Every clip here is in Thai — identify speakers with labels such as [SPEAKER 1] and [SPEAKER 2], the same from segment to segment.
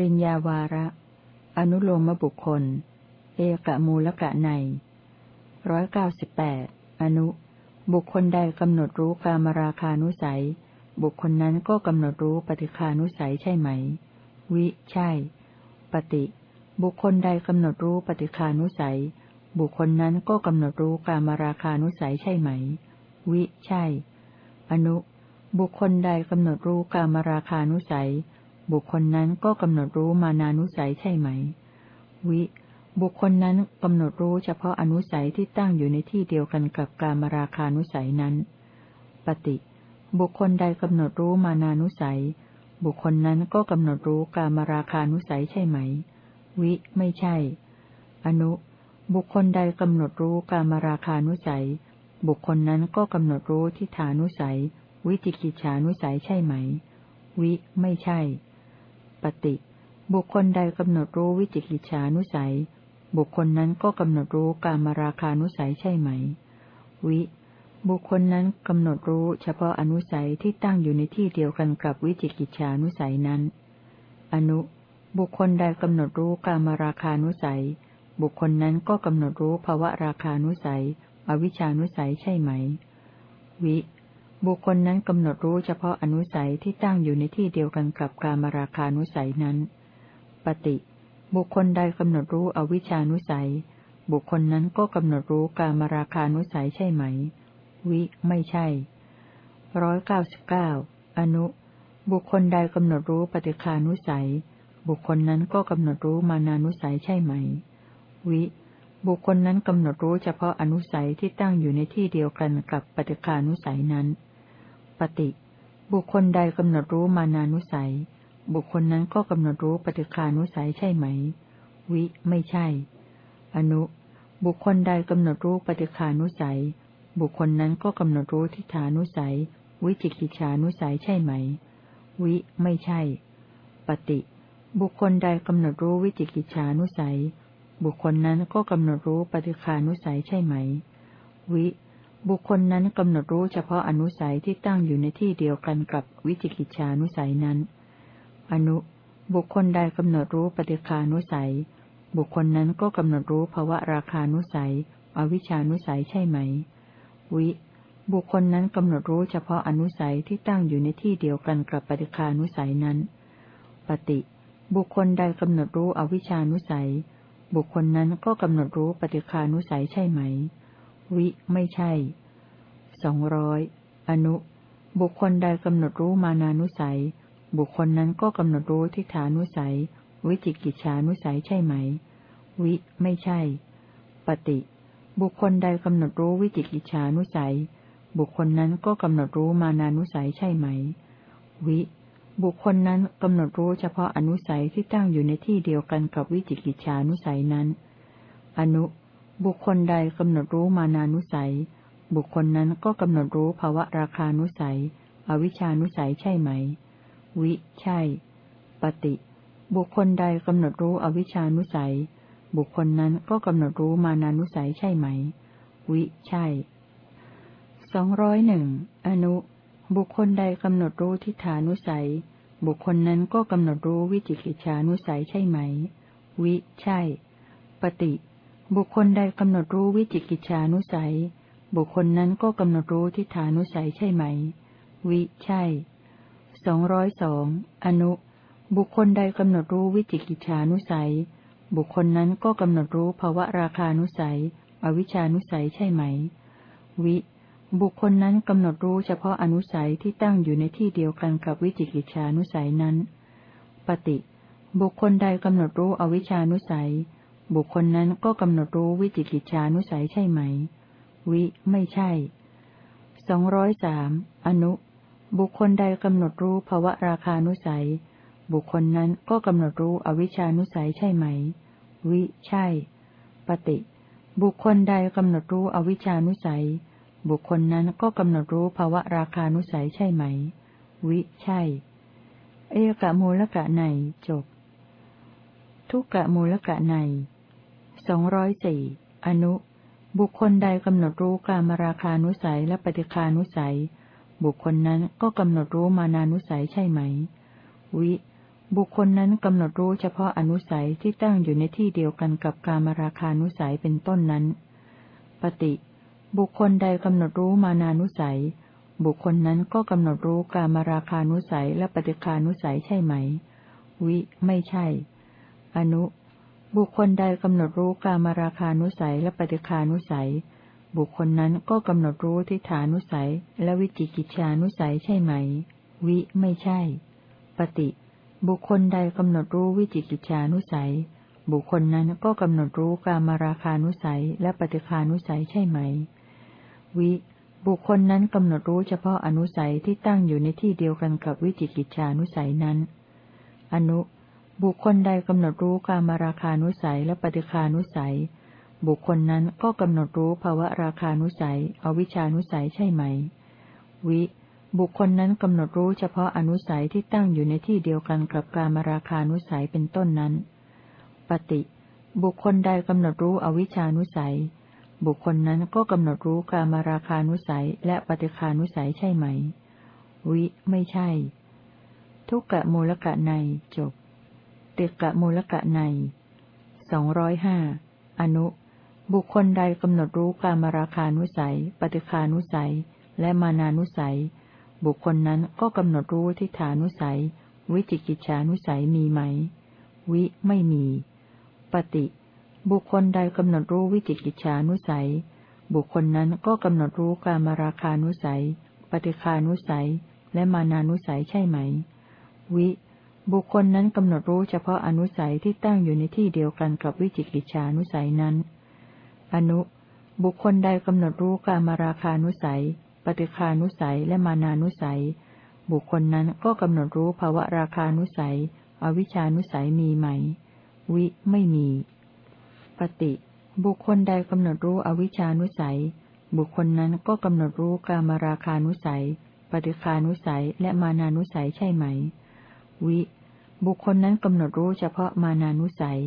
[SPEAKER 1] ริญญาวาระ อนุโลมบุคคล เอกมูลกะในร้อยเก้าสิบแปดอนุ บุคคลใดกำหนดรู้กามราคานุสัย บุคคลนั้นก็กำหนดรู้ปฏิคานุสัยใช่ไหม วิ ใช่ ปฏิ บุคคลใดกำหนดรู้ปฏิคานุสัย บุคคลนั้นก็กำหนดรู้กามราคานุสัยใช่ไหม วิ ใช่ อนุ บุคคลใดกำหนดรู้กามราคานุสัย บุคคลนั้นก็กำหนดรู้มานานุสัยใช่ไหม วิ บุคคลนั้นกำหนดรู้เฉพาะอนุสัยที่ตั้งอยู่ในที่เดียวกันกับการมราคานุสัยนั้น ปฏิ บุคคลใดกำหนดรู้มานานุสัย บุคคลนั้นก็กำหนดรู้การมราคานุสัยใช่ไหม วิ ไม่ใช่ อนุ บุคคลใดกำหนดรู้การมราคานุสัย บุคคลนั้นก็กำหนดรู้ทิฏฐานุสัย วิจิกิจฉานุสัยใช่ไหม วิ ไม่ใช่ ปฏิบุคคลใดกำหนดรู้วิจิกิจฉานุสัย บุคคลนั้นก็กำหนดรู้การมาราคานุสัยใช่ไหม วิ บุคคลนั้นกำหนดรู้เฉพาะอนุสัยที่ตั้งอยู่ในที่เดียวกันกับวิจิกิจฉานุสัยนั้น อนุ บุคคลใดกำหนดรู้การมาราคานุสัย บุคคลนั้นก็กำหนดรู้ภาวะราคานุสัย อวิชานุสัยใช่ไหม วิ บุคคลนั้นกำหนดรู้เฉพาะอนุสัยที่ตั้งอยู่ในที่เดียวกันกับการมาราคานุสัยนั้น ปฏิ บุคคลใดกำหนดรู้อวิชานุสัย บุคคลนั้นก็กำหนดรู้การมราคานุสัยใช่ไหม วิไม่ใช่ร้อยเก้าสิบเก้าอนุ บุคคลใดกำหนดรู้ปฏิคานุสัย บุคคลนั้นก็กำหนดรู้มานานุสัยใช่ไหม วิ บุคคลนั้นกำหนดรู้เฉพาะอนุสัยที่ตั้งอยู่ในที่เดียวกันกับปฏิคานุสัยนั้น ปฏิ บุคคลใดกำหนดรู้มานานุสัย บุคคลนั้นก็กำหนดรู้ปฏิคานุสัยใช่ไหม วิ ไม่ใช่ อนุ บุคคลใดกำหนดรู้ปฏิคานุสัย บุคคลนั้นก็กำหนดรู้ทิฏฐานุสัย วิจิกิจฉานุสัยใช่ไหม วิ ไม่ใช่ ปฏิ บุคคลใดกำหนดรู้วิจิกิจฉานุสัย บุคคลนั้นก็กำหนดรู้ปฏิคานุสัยใช่ไหม วิ บุคคลนั้นกำหนดรู้เฉพาะอนุสัยที่ตั้งอยู่ในที่เดียวกันกับวิจิกิจฉานุสัยนั้น อนุ บุคคลใดกำหนดรู้ปฏิคานุสัย บุคคลนั้นก็กำหนดรู้ภาวะราคานุสัย อวิชานุสัยใช่ไหม วิ บุคคลนั้นกำหนดรู้เฉพาะอนุสัยที่ตั้งอยู่ในที่เดียวกันกับปฏิคานุสัยนั้น ปฏิ บุคคลใดกำหนดรู้อวิชานุสัย บุคคลนั้นก็กำหนดรู้ปฏิคานุสัยใช่ไหม วิไม่ใช่สองร้อยอนุ บุคคลใดกำหนดรู้มานานุสัย บุคคลนั้นก็กำหนดรู้ทิฏฐานุสัย วิจิกิจฉานุสัยใช่ไหม วิไม่ใช่ ปฏิ บุคคลใดกำหนดรู้วิจิกิจฉานุสัย บุคคลนั้นก็กำหนดรู้มานานุสัยใช่ไหม วิ บุคคลนั้นกำหนดรู้เฉพาะอนุสัยที่ตั้งอยู่ในที่เดียวกันกับวิจิกิจฉานุสัยนั้น อนุ บุคคลใดกำหนดรู้มานานุสัย บุคคลนั้นก็กำหนดรู้ภาวะราคานุสัย อวิชานุสัยใช่ไหม วิ ใช่ ปฏิ บุคคลใดกำหนดรู้อวิชานุสัย บุคคลนั้นก็กำหนดรู้มานานุสัยใช่ไหม วิ ใช่สองร้อยหนึ่งอนุ บุคคลใดกำหนดรู้ทิฏฐานุสัย บุคคลนั้นก็กำหนดรู้วิจิกิจฉานุสัยใช่ไหม วิ ใช่ ปฏิ บุคคลใดกำหนดรู้วิจิกิจฉานุสัย บุคคลนั้นก็กำหนดรู้ทิฏฐานุสัยใช่ไหม วิใช่สองร้อยสองอนุ บุคคลใดกำหนดรู้วิจิกิจฉานุสัย บุคคลนั้นก็กำหนดรู้ภาวะราคานุสัย อวิชานุสัยใช่ไหม วิ บุคคลนั้นกำหนดรู้เฉพาะอนุสัยที่ตั้งอยู่ในที่เดียวกันกับวิจิกิจฉานุสัยนั้น ปฏิ บุคคลใดกำหนดรู้อวิชานุสัย บุคคลนั้นก็กำหนดรู้วิจิกิจฉานุสัยใช่ไหม วิไม่ใช่สองร้อยสามอนุ บุคคลใดกำหนดรู้ภาวะราคานุสัย บุคคลนั้นก็กำหนดรู้อวิชานุสัยใช่ไหม วิใช่ ปฏิ บุคคลใดกำหนดรู้อวิชานุสัย บุคคลนั้นก็กำหนดรู้ภาวะราคานุสัยใช่ไหม วิใช่ เอกะมูลกะในจบ ทุกกะมูลกะใน สองร้อยสี่อนุ บุคคลใดกำหนดรู้การมราคานุสัยและปฏิคานุสัย บุคคลนั้นก็กำหนดรู้มานานุสัยใช่ไหม วิ บุคคลนั้นกำหนดรู้เฉพาะอนุสัยที่ตั้งอยู่ในที่เดียวกันกับการมราคานุสัยเป็นต้นนั้น ปฏิ บุคคลใดกำหนดรู้มานานุสัย บุคคลนั้นก็กำหนดรู้การมราคานุสัยและปฏิคานุสัยใช่ไหม วิ ไม่ใช่ อนุ บุคคลใดกำหนดรู้การมราคานุสัยและปฏิคานุสัย บุคคลนั้นก็กำหนดรู้ทิฏฐานุสัย และวิจิกิจฉานุสัยใช่ไหม วิไม่ใช่ ปฏิ บุคคลใดกำหนดรู้วิจิกิจฉานุสัย บุคคลนั้นก็กำหนดรู้กามราคานุสัยและปฏิคานุสัยใช่ไหม วิ บุคคลนั้นกำหนดรู้เฉพาะอนุสัยที่ตั้งอยู่ในที่เดียวกันกับวิจิกิจฉานุสัยนั้น อนุ บุคคลใดกำหนดรู้กามาราคานุสัยและปฏิคานุสัย บุคคลนั้นก็กำหนดรู้ภาวะราคานุสัย อวิชานุสัยใช่ไหม วิ บุคคลนั้นกำหนดรู้เฉพาะอนุสัยที่ตั้งอยู่ในที่เดียวกันกับการมราคานุสัยเป็นต้นนั้น ปฏิ บุคคลใดกำหนดรู้อวิชานุสัย บุคคลนั้นก็กำหนดรู้การมราคานุสัยและปฏิคานุสัยใช่ไหม วิ ไม่ใช่ ทุกกะมูลกะในจบ ติกะมูลกะในสองร้อยห้าอนุ บุคคลใดกำหนดรู้การมราคานุสัย ปฏิคานุสัย และมานานุสัย บุคคลนั้นก็กำหนดรู้ทิฏฐานุสัย วิจิกิจฉานุสัยมีไหม วิไม่มี ปฏิ บุคคลใดกำหนดรู้วิจิกิจฉานุสัย บุคคลนั้นก็กำหนดรู้การมาราคานุสัย ปฏิคานุสัย และมานานุสัยใช่ไหม วิ บุคคลนั้นกำหนดรู้เฉพาะอนุสัยที่ตั้งอยู่ในที่เดียวกันกับวิจิกิจฉานุสัยนั้น อนุ บุคคลใดกำหนดรู้การมาราคานุสัย ปฏิคานุสัย และมานานุสัย บุคคลนั้นก็กำหนดรู้ภาวะราคานุสัย อวิชานุสัยมีไหม วิไม่มี ปฏิ บุคคลใดกำหนดรู้อวิชานุสัย บุคคลนั้นก็กำหนดรู้กามราคานุสัย ปฏิคานุสัย และมานานุสัยใช่ไหม วิ บุคคลนั้นกำหนดรู้เฉพาะมานานุสัย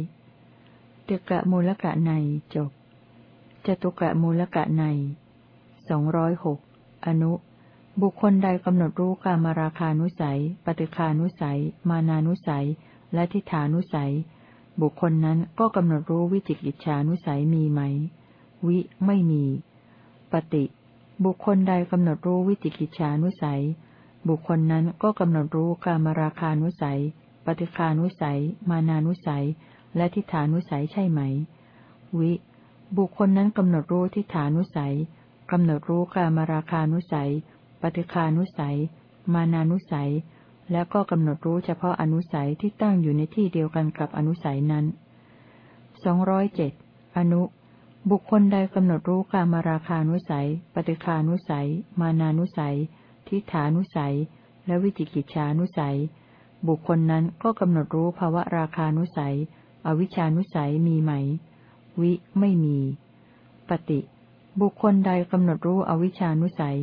[SPEAKER 1] เตกะมูลกะในจบจตุกะมูลกะในสองร้อยหกอนุ บุคคลใดกำหนดรู้กามราคานุสัย ปฏิคานุสัย มานานุสัย และทิฏฐานุสัย บุคคลนั้นก็กำหนดรู้วิจิกิจฉานุสัยมีไหม วิไม่มี ปฏิ บุคคลใดกำหนดรู้วิจิกิจฉานุสัย บุคคลนั้นก็กำหนดรู้กามราคานุสัย ปฏิคานุสัย มานานุสัย และทิฏฐานุสัยใช่ไหม วิ บุคคลนั้นกำหนดรู้ทิฏฐานุสัยกำหนดรู้กามราคานุสัย ปฏิคานุสัย มานานุสัย และก็กำหนดรู้เฉพาะอนุสัยที่ตั้งอยู่ในที่เดียวกันกับอนุสัยนั้นสองร้อยเจ็ดอนุ บุคคลใดกำหนดรู้กามราคานุสัย ปฏิคานุสัย มานานุสัย ทิฏฐานุสัย และวิจิกิจฉานุสัย บุคคลนั้นก็กำหนดรู้ภาวะราคานุสัย อวิชานุสัยมีไหม วิไม่มี ปฏิ บุคคลใดกำหนดรู้อวิชานุสัย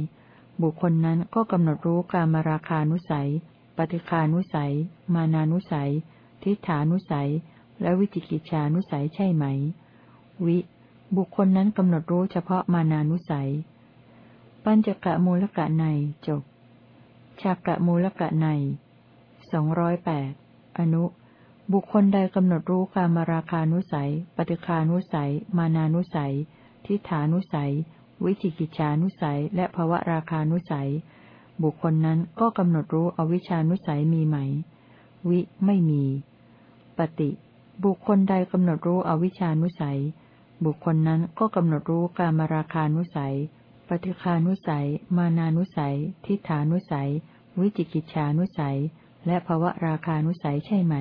[SPEAKER 1] บุคคลนั้นก็กำหนดรู้การมาราคานุสัย ปฏิคานุสัย มานานุสัย ทิฏฐานุสัย และวิจิกิจฉานุสัยใช่ไหม วิ บุคคลนั้นกำหนดรู้เฉพาะมานานุสัย ปัญจกะมูลกะในจบชากะมูลกะใน สองร้อยแปดอนุ บุคคลใดกำหนดรู้การมาราคานุสัย ปฏิคานุสัย มานานุสัย ทิฏฐานุสัย วิจิกิจานุสัย และภวะราคานุสัย บุคคลนั้นก็กำหนดรู้อวิชานุสัยมีไหม วิไม่มี ปฏิ บุคคลใดกำหนดรู้อวิชานุสัย บุคคลนั้นก็กำหนดรู้การมาราคานุสัย ปฏิคานุสัย มานานุสัย ทิฏฐานุสัย วิจิกิจานุสัย และภวะราคานุสัยใช่ไหม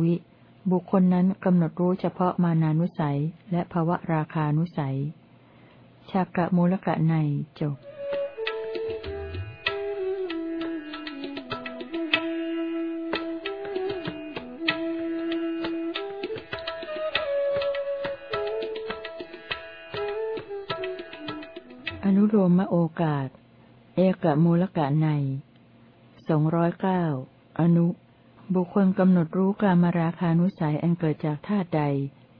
[SPEAKER 1] วิ บุคคลนั้นกำหนดรู้เฉพาะมานานุสัย และภวะราคานุสัยชากะมูลกะในจบอนุโลมโอกาส เอกะมูลกะใน สองร้อยเก้าอนุ บุคคลกำหนดรู้กามราคานุสัยอันเกิดจากธาตุใด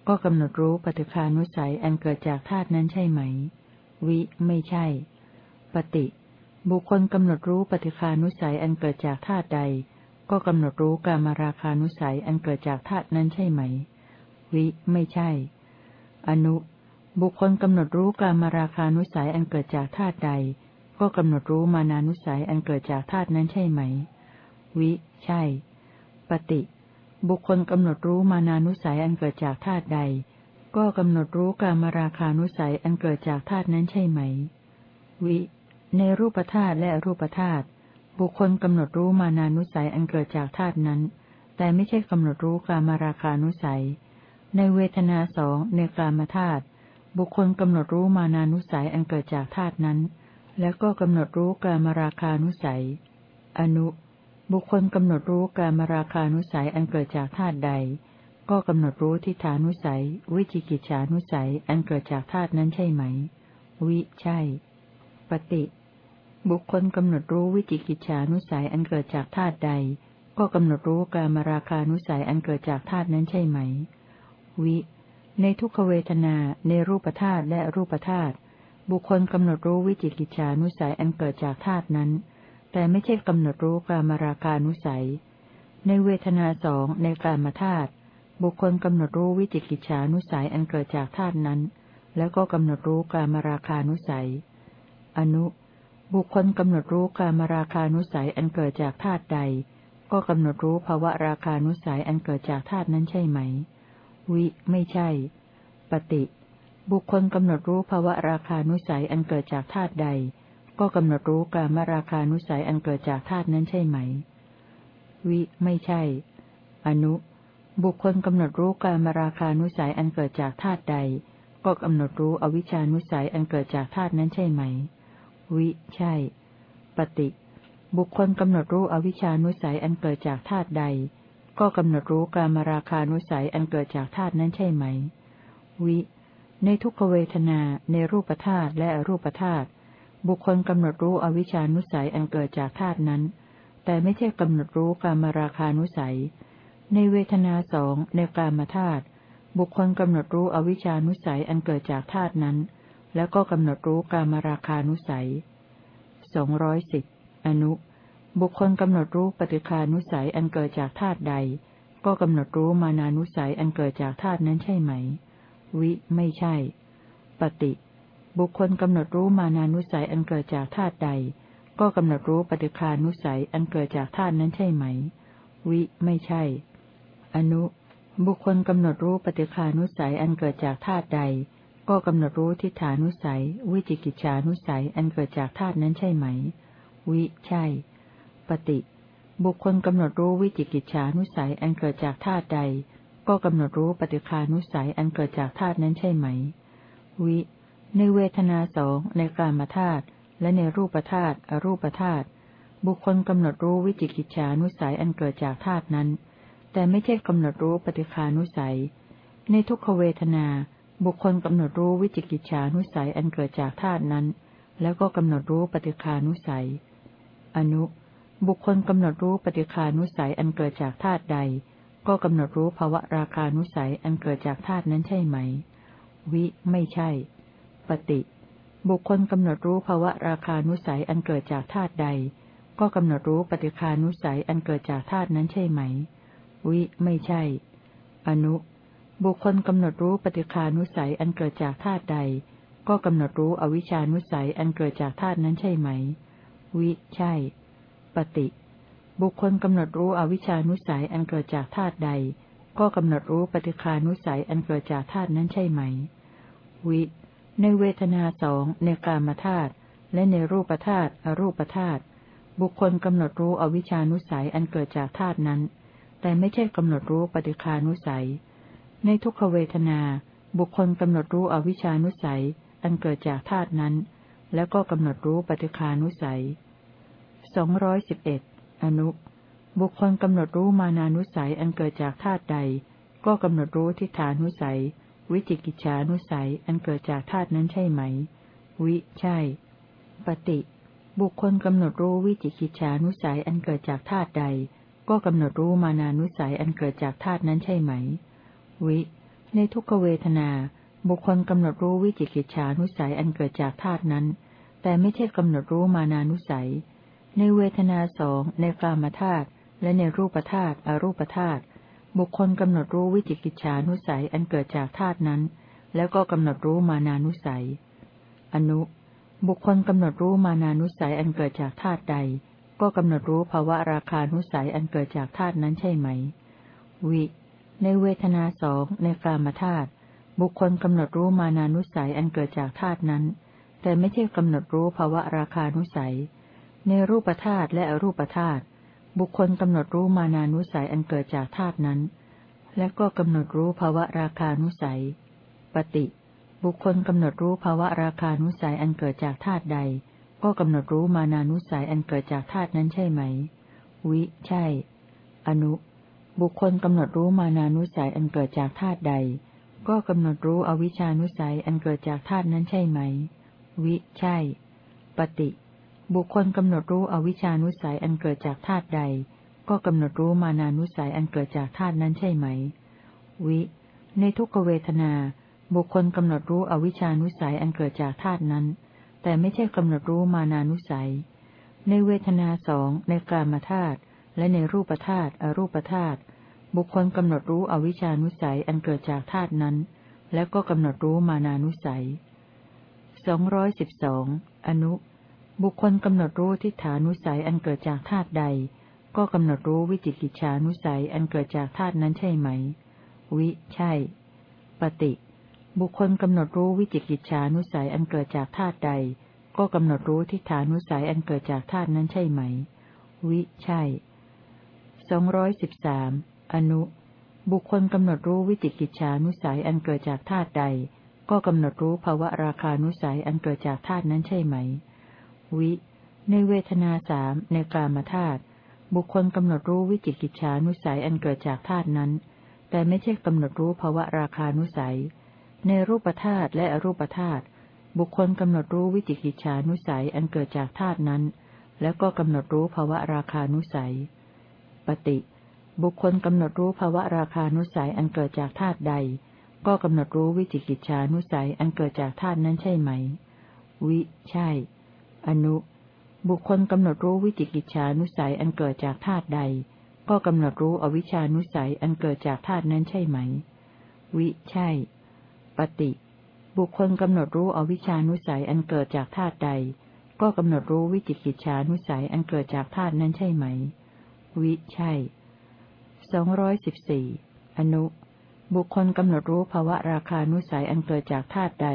[SPEAKER 1] ก็กำหนดรู้ปฏิคานุสัยอันเกิดจากธาตุนั้นใช่ไหม วิ ไม่ใช่ ปฏิ บุคคลกำหนดรู้ปฏิคานุสัยอันเกิดจากธาตุใด ก็กำหนดรู้กามราคานุสัยอันเกิดจากธาตุนั้นใช่ไหม วิ ไม่ใช่ อนุ บุคคลกำหนดรู้กามราคานุสัยอันเกิดจากธาตุใด ก็กำหนดรู้มานานุสัยอันเกิดจากธาตุนั้นใช่ไหม วิ ใช่ ปฏิ บุคคลกำหนดรู้มานานุสัยอันเกิดจากธาตุใด ก็กำหนดรู้กามราคานุสัยอันเกิดจากธาตุนั้นใช่ไหม วิ ในรูปธาตุและรูปธาตุบุคคลกำหนดรู้มานานุสัยอันเกิดจากธาตุนั้น แต่ไม่ใช่กำหนดรู้กามราคานุสัย ในเวทนาสองในกามธาตุบุคคลกำหนดรู้มานานุสัยอันเกิดจากธาตุนั้น แล้วก็กำหนดรู้กามราคานุสัย อนุ บุคคลกำหนดรู้กามราคานุสัยอันเกิดจากธาตุใด ก็กำหนดรู้ทิฏฐานุสัย วิจิกิจฉานุสัยอันเกิดจากธาตุนั้นใช่ไหม วิใช่ ปฏิ บุคคลกำหนดรู้วิจิกิจฉานุสัยอันเกิดจากธาตุใด ก็กำหนดรู้กามราคานุสัยอันเกิดจากธาตุนั้นใช่ไหม วิ ในทุกขเวทนา ในรูปธาตุและรูปธาตุ บุคคลกำหนดรู้วิจิกิจฉานุสัยอันเกิดจากธาตุนั้น แต่ไม่ใช่กำหนดรู้กามราคานุสัย ในเวทนาสองในกามธาตุบุคคลกำหนดรู้วิจิกิจฉานุสัยอันเกิดจากธาตุนั้น แล้วก็กำหนดรู้กามราคานุสัย อนุ บุคคลกำหนดรู้กามราคานุสัยอันเกิดจากธาตุใด ก็กำหนดรู้ภาวะราคานุสัยอันเกิดจากธาตุนั้นใช่ไหม วิ ไม่ใช่ ปฏิ บุคคลกำหนดรู้ภาวะราคานุสัยอันเกิดจากธาตุใด ก็กำหนดรู้กามราคานุสัยอันเกิดจากธาตุนั้นใช่ไหม วิ ไม่ใช่ อนุ บุคคลกำหนดรู้กามราคานุสัยอันเกิดจากธาตุใด ก็กำหนดรู้อวิชานุสัยอันเกิดจากธาตุนั้นใช่ไหม วิ ใช่ ปฏิ บุคคลกำหนดรู้อวิชานุสัยอันเกิดจากธาตุใด ก็กำหนดรู้กามราคานุสัยอันเกิดจากธาตุนั้นใช่ไหม วิ ในทุกขเวทนาในรูปธาตุและอรูปธาตุบุคคลกำหนดรู้อวิชานุสัยอันเกิดจากธาตุนั้น แต่ไม่ใช่กำหนดรู้กามราคานุสัย ในเวทนาสองในกามธาตุบุคคลกำหนดรู้อวิชานุสัยอันเกิดจากธาตุนั้น แล้วก็กำหนดรู้กามราคานุสัยสองร้อยสิบอนุ บุคคลกำหนดรู้ปฏิคานุสัยอันเกิดจากธาตุใด ก็กำหนดรู้มานานุสัยอันเกิดจากธาตุนั้นใช่ไหม วิไม่ใช่ ปฏิ บุคคลกำหนดรู้มานานุสัยอันเกิดจากธาตุใด ก็กำหนดรู้ปฏิคานุสัยอันเกิดจากธาตุนั้นใช่ไหม วิไม่ใช่ อนุ บุคคลกำหนดรู้ปฏิคานุสัยอันเกิดจากธาตุใด ก็กำหนดรู้ทิฏฐานุสัย วิจิกิจฉานุสัยอันเกิดจากธาตุนั้นใช่ไหม วิใช่ ปฏิ บุคคลกำหนดรู้วิจิกิจฉานุสัยอันเกิดจากธาตุใด ก็กำหนดรู้ปฏิคานุสัยอันเกิดจากธาตุนั้นใช่ไหม วิ ในเวทนาสองในกามธาตุและในรูปธาตุอรูปธาตุบุคคลกำหนดรู้วิจิกิจฉานุสัยอันเกิดจากธาตุนั้น แต่ไม่ใช่กำหนดรู้ปฏิคานุสัย ในทุกขเวทนา บุคคลกำหนดรู้วิจิกิจฉานุสัยอันเกิดจากธาตุนั้น แล้วก็กำหนดรู้ปฏิคานุสัย อนุ บุคคลกำหนดรู้ปฏิคานุสัยอันเกิดจากธาตุใด ก็กำหนดรู้ภาวะราคานุสัยอันเกิดจากธาตุนั้นใช่ไหม วิ ไม่ใช่ ปฏิ บุคคลกำหนดรู้ภาวะราคานุสัยอันเกิดจากธาตุใด ก็กำหนดรู้ปฏิคานุสัยอันเกิดจากธาตุนั้นใช่ไหม วิ ไม่ใช่ อนุ บุคคลกำหนดรู้ปฏิคานุสัยอันเกิดจากธาตุใด ก็กำหนดรู้อวิชานุสัยอันเกิดจากธาตุนั้นใช่ไหม วิ ใช่ ปฏิ บุคคลกำหนดรู้อวิชานุสัยอันเกิดจากธาตุใด ก็กำหนดรู้ปฏิคานุสัยอันเกิดจากธาตุนั้นใช่ไหม วิ ในเวทนาสองในกามธาตุและในรูปธาตุอรูปธาตุบุคคลกำหนดรู้อวิชานุสัยอันเกิดจากธาตุนั้น แต่ไม่ใช่กำหนดรู้ปฏิคานุสัย ในทุกขเวทนา บุคคลกำหนดรู้อวิชานุสัย อันเกิดจากธาตุนั้น แล้วก็กำหนดรู้ปฏิคานุสัยสองร้อยสิบเอ็ด อนุ บุคคลกำหนดรู้มานานุสัยอันเกิดจากธาตุใด ก็กำหนดรู้ทิฏฐานุสัย วิจิกิจฉานุสัยอันเกิดจากธาตุนั้นใช่ไหม วิ ใช่ ปฏิ บุคคลกำหนดรู้วิจิกิจฉานุสัยอันเกิดจากธาตุใด ก็กำหนดรู้มานานุสัยอันเกิดจากธาตุนั้นใช่ไหม วิ ในทุกขเวทนา บุคคลกำหนดรู้วิจิกิจฉานุสัยอันเกิดจากธาตุนั้น แต่ไม่ใช่กำหนดรู้มานานุสัย ในเวทนาสองในกามธาตุและในรูปธาตุอรูปธาตุบุคคลกำหนดรู้วิจิกิจฉานุสัยอันเกิดจากธาตุนั้น แล้วก็กำหนดรู้มานานุสัย อนุ บุคคลกำหนดรู้มานานุสัยอันเกิดจากธาตุใด ก็กำหนดรู้ภาวะราคานุสัยอันเกิดจากธาตุนั้นใช่ไหม วิ ในเวทนาสองในกามธาตุบุคคลกำหนดรู้มานานุสัยอันเกิดจากธาตุนั้น แต่ไม่ใช่กำหนดรู้ภาวะราคานุสัย ในรูปธาตุและอรูปธาตุบุคคลกำหนดรู้มานานุสัยอันเกิดจากธาตุนั้น และก็กำหนดรู้ภาวะราคานุสัย ปฏิ บุคคลกำหนดรู้ภาวะราคานุสัยอันเกิดจากธาตุใด ก็กำหนดรู้มานานุสัยอันเกิดจากธาตุนั้นใช่ไหม วิ ใช่ อนุ บุคคลกำหนดรู้มานานุสัยอันเกิดจากธาตุใด ก็กำหนดรู้อวิชานุสัยอันเกิดจากธาตุนั้นใช่ไหม วิ ใช่ ปฏิ บุคคลกำหนดรู้อวิชานุสัยอันเกิดจากธาตุใด ก็กำหนดรู้มานานุสัยอันเกิดจากธาตุนั้นใช่ไหม วิ ในทุกเวทนา บุคคลกำหนดรู้อวิชานุสัยอันเกิดจากธาตุนั้น แต่ไม่ใช่กำหนดรู้มานานุสัย ในเวทนาสองในกามธาตุและในรูปธาตุอรูปธาตุบุคคลกำหนดรู้อวิชานุสัยอันเกิดจากธาตุนั้น แล้วก็กำหนดรู้มานานุสัยสองร้อยสิบสองอนุ บุคคลกำหนดรู้ทิฏฐานุสัยอันเกิดจากธาตุใด ก็กำหนดรู้วิจิกิจฉานุสัยอันเกิดจากธาตุนั้นใช่ไหม วิ ใช่ ปฏิ บุคคลกำหนดรู้วิจิกิจฉานุสัยอันเกิดจากธาตุใด ก็กำหนดรู้ทิฏฐานุสัยอันเกิดจากธาตุนั้นใช่ไหม วิ ใช่สองร้อยสิบสามอนุ บุคคลกำหนดรู้วิจิกิจฉานุสัยอันเกิดจากธาตุใด ก็กำหนดรู้ภาวะราคานุสัยอันเกิดจากธาตุนั้นใช่ไหม วิ ในเวทนาสามในกามธาตุบุคคลกำหนดรู้วิจิกิจฉานุสัยอันเกิดจากธาตุนั้น แต่ไม่ใช่กำหนดรู้ภาวะราคานุสัย ในรูปธาตุและอรูปธาตุบุคคลกำหนดรู้วิจิกิจฉานุสัยอันเกิดจากธาตุนั้น แล้วก็กำหนดรู้ภาวะราคานุสัย ปฏิ บุคคลกำหนดรู้ภาวะราคานุสัยอันเกิดจากธาตุใด ก็กำหนดรู้วิจิกิจฉานุสัยอันเกิดจากธาตุนั้นใช่ไหม วิ ใช่ อนุ บุคคลกำหนดรู้วิจิกิจฉานุสัยอันเกิดจากธาตุใด ก็กำหนดรู้อวิชานุสัยอันเกิดจากธาตุนั้นใช่ไหม วิ ใช่ ปฏิ บุคคลกำหนดรู้อวิชานุสัยอันเกิดจากธาตุใด ก็กำหนดรู้วิจิกิจฉานุสัยอันเกิดจากธาตุนั้นใช่ไหม วิ ใช่สองร้อยสิบสี่อนุ บุคคลกำหนดรู้ภาวะราคานุสัยอันเกิดจากธาตุใด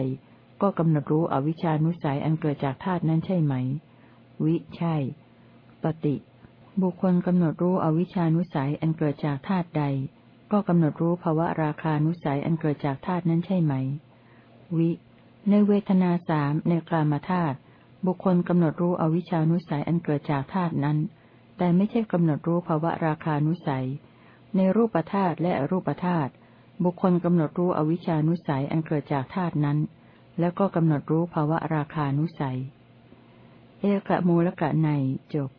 [SPEAKER 1] ก็กำหนดรู้อวิชานุสัยอันเกิดจากธาตุนั้นใช่ไหม วิใช่ ปฏิ บุคคลกำหนดรู้อวิชานุสัยอันเกิดจากธาตุใด ก็กำหนดรู้ภาวะราคานุสัยอันเกิดจากธาตุนั้นใช่ไหม วิ ในเวทนาสามในกลามธาตุบุคคลกำหนดรู้อวิชานุสัยอันเกิดจากธาตุนั้น แต่ไม่ใช่กำหนดรู้ภาวะราคานุสัย ในรูปธาตุและรูปธาตุบุคคลกำหนดรู้อวิชานุสัยอันเกิดจากธาตุนั้น แล้วก็กำหนดรู้ภาวะราคานุสัย เอกะมูลกะในจบ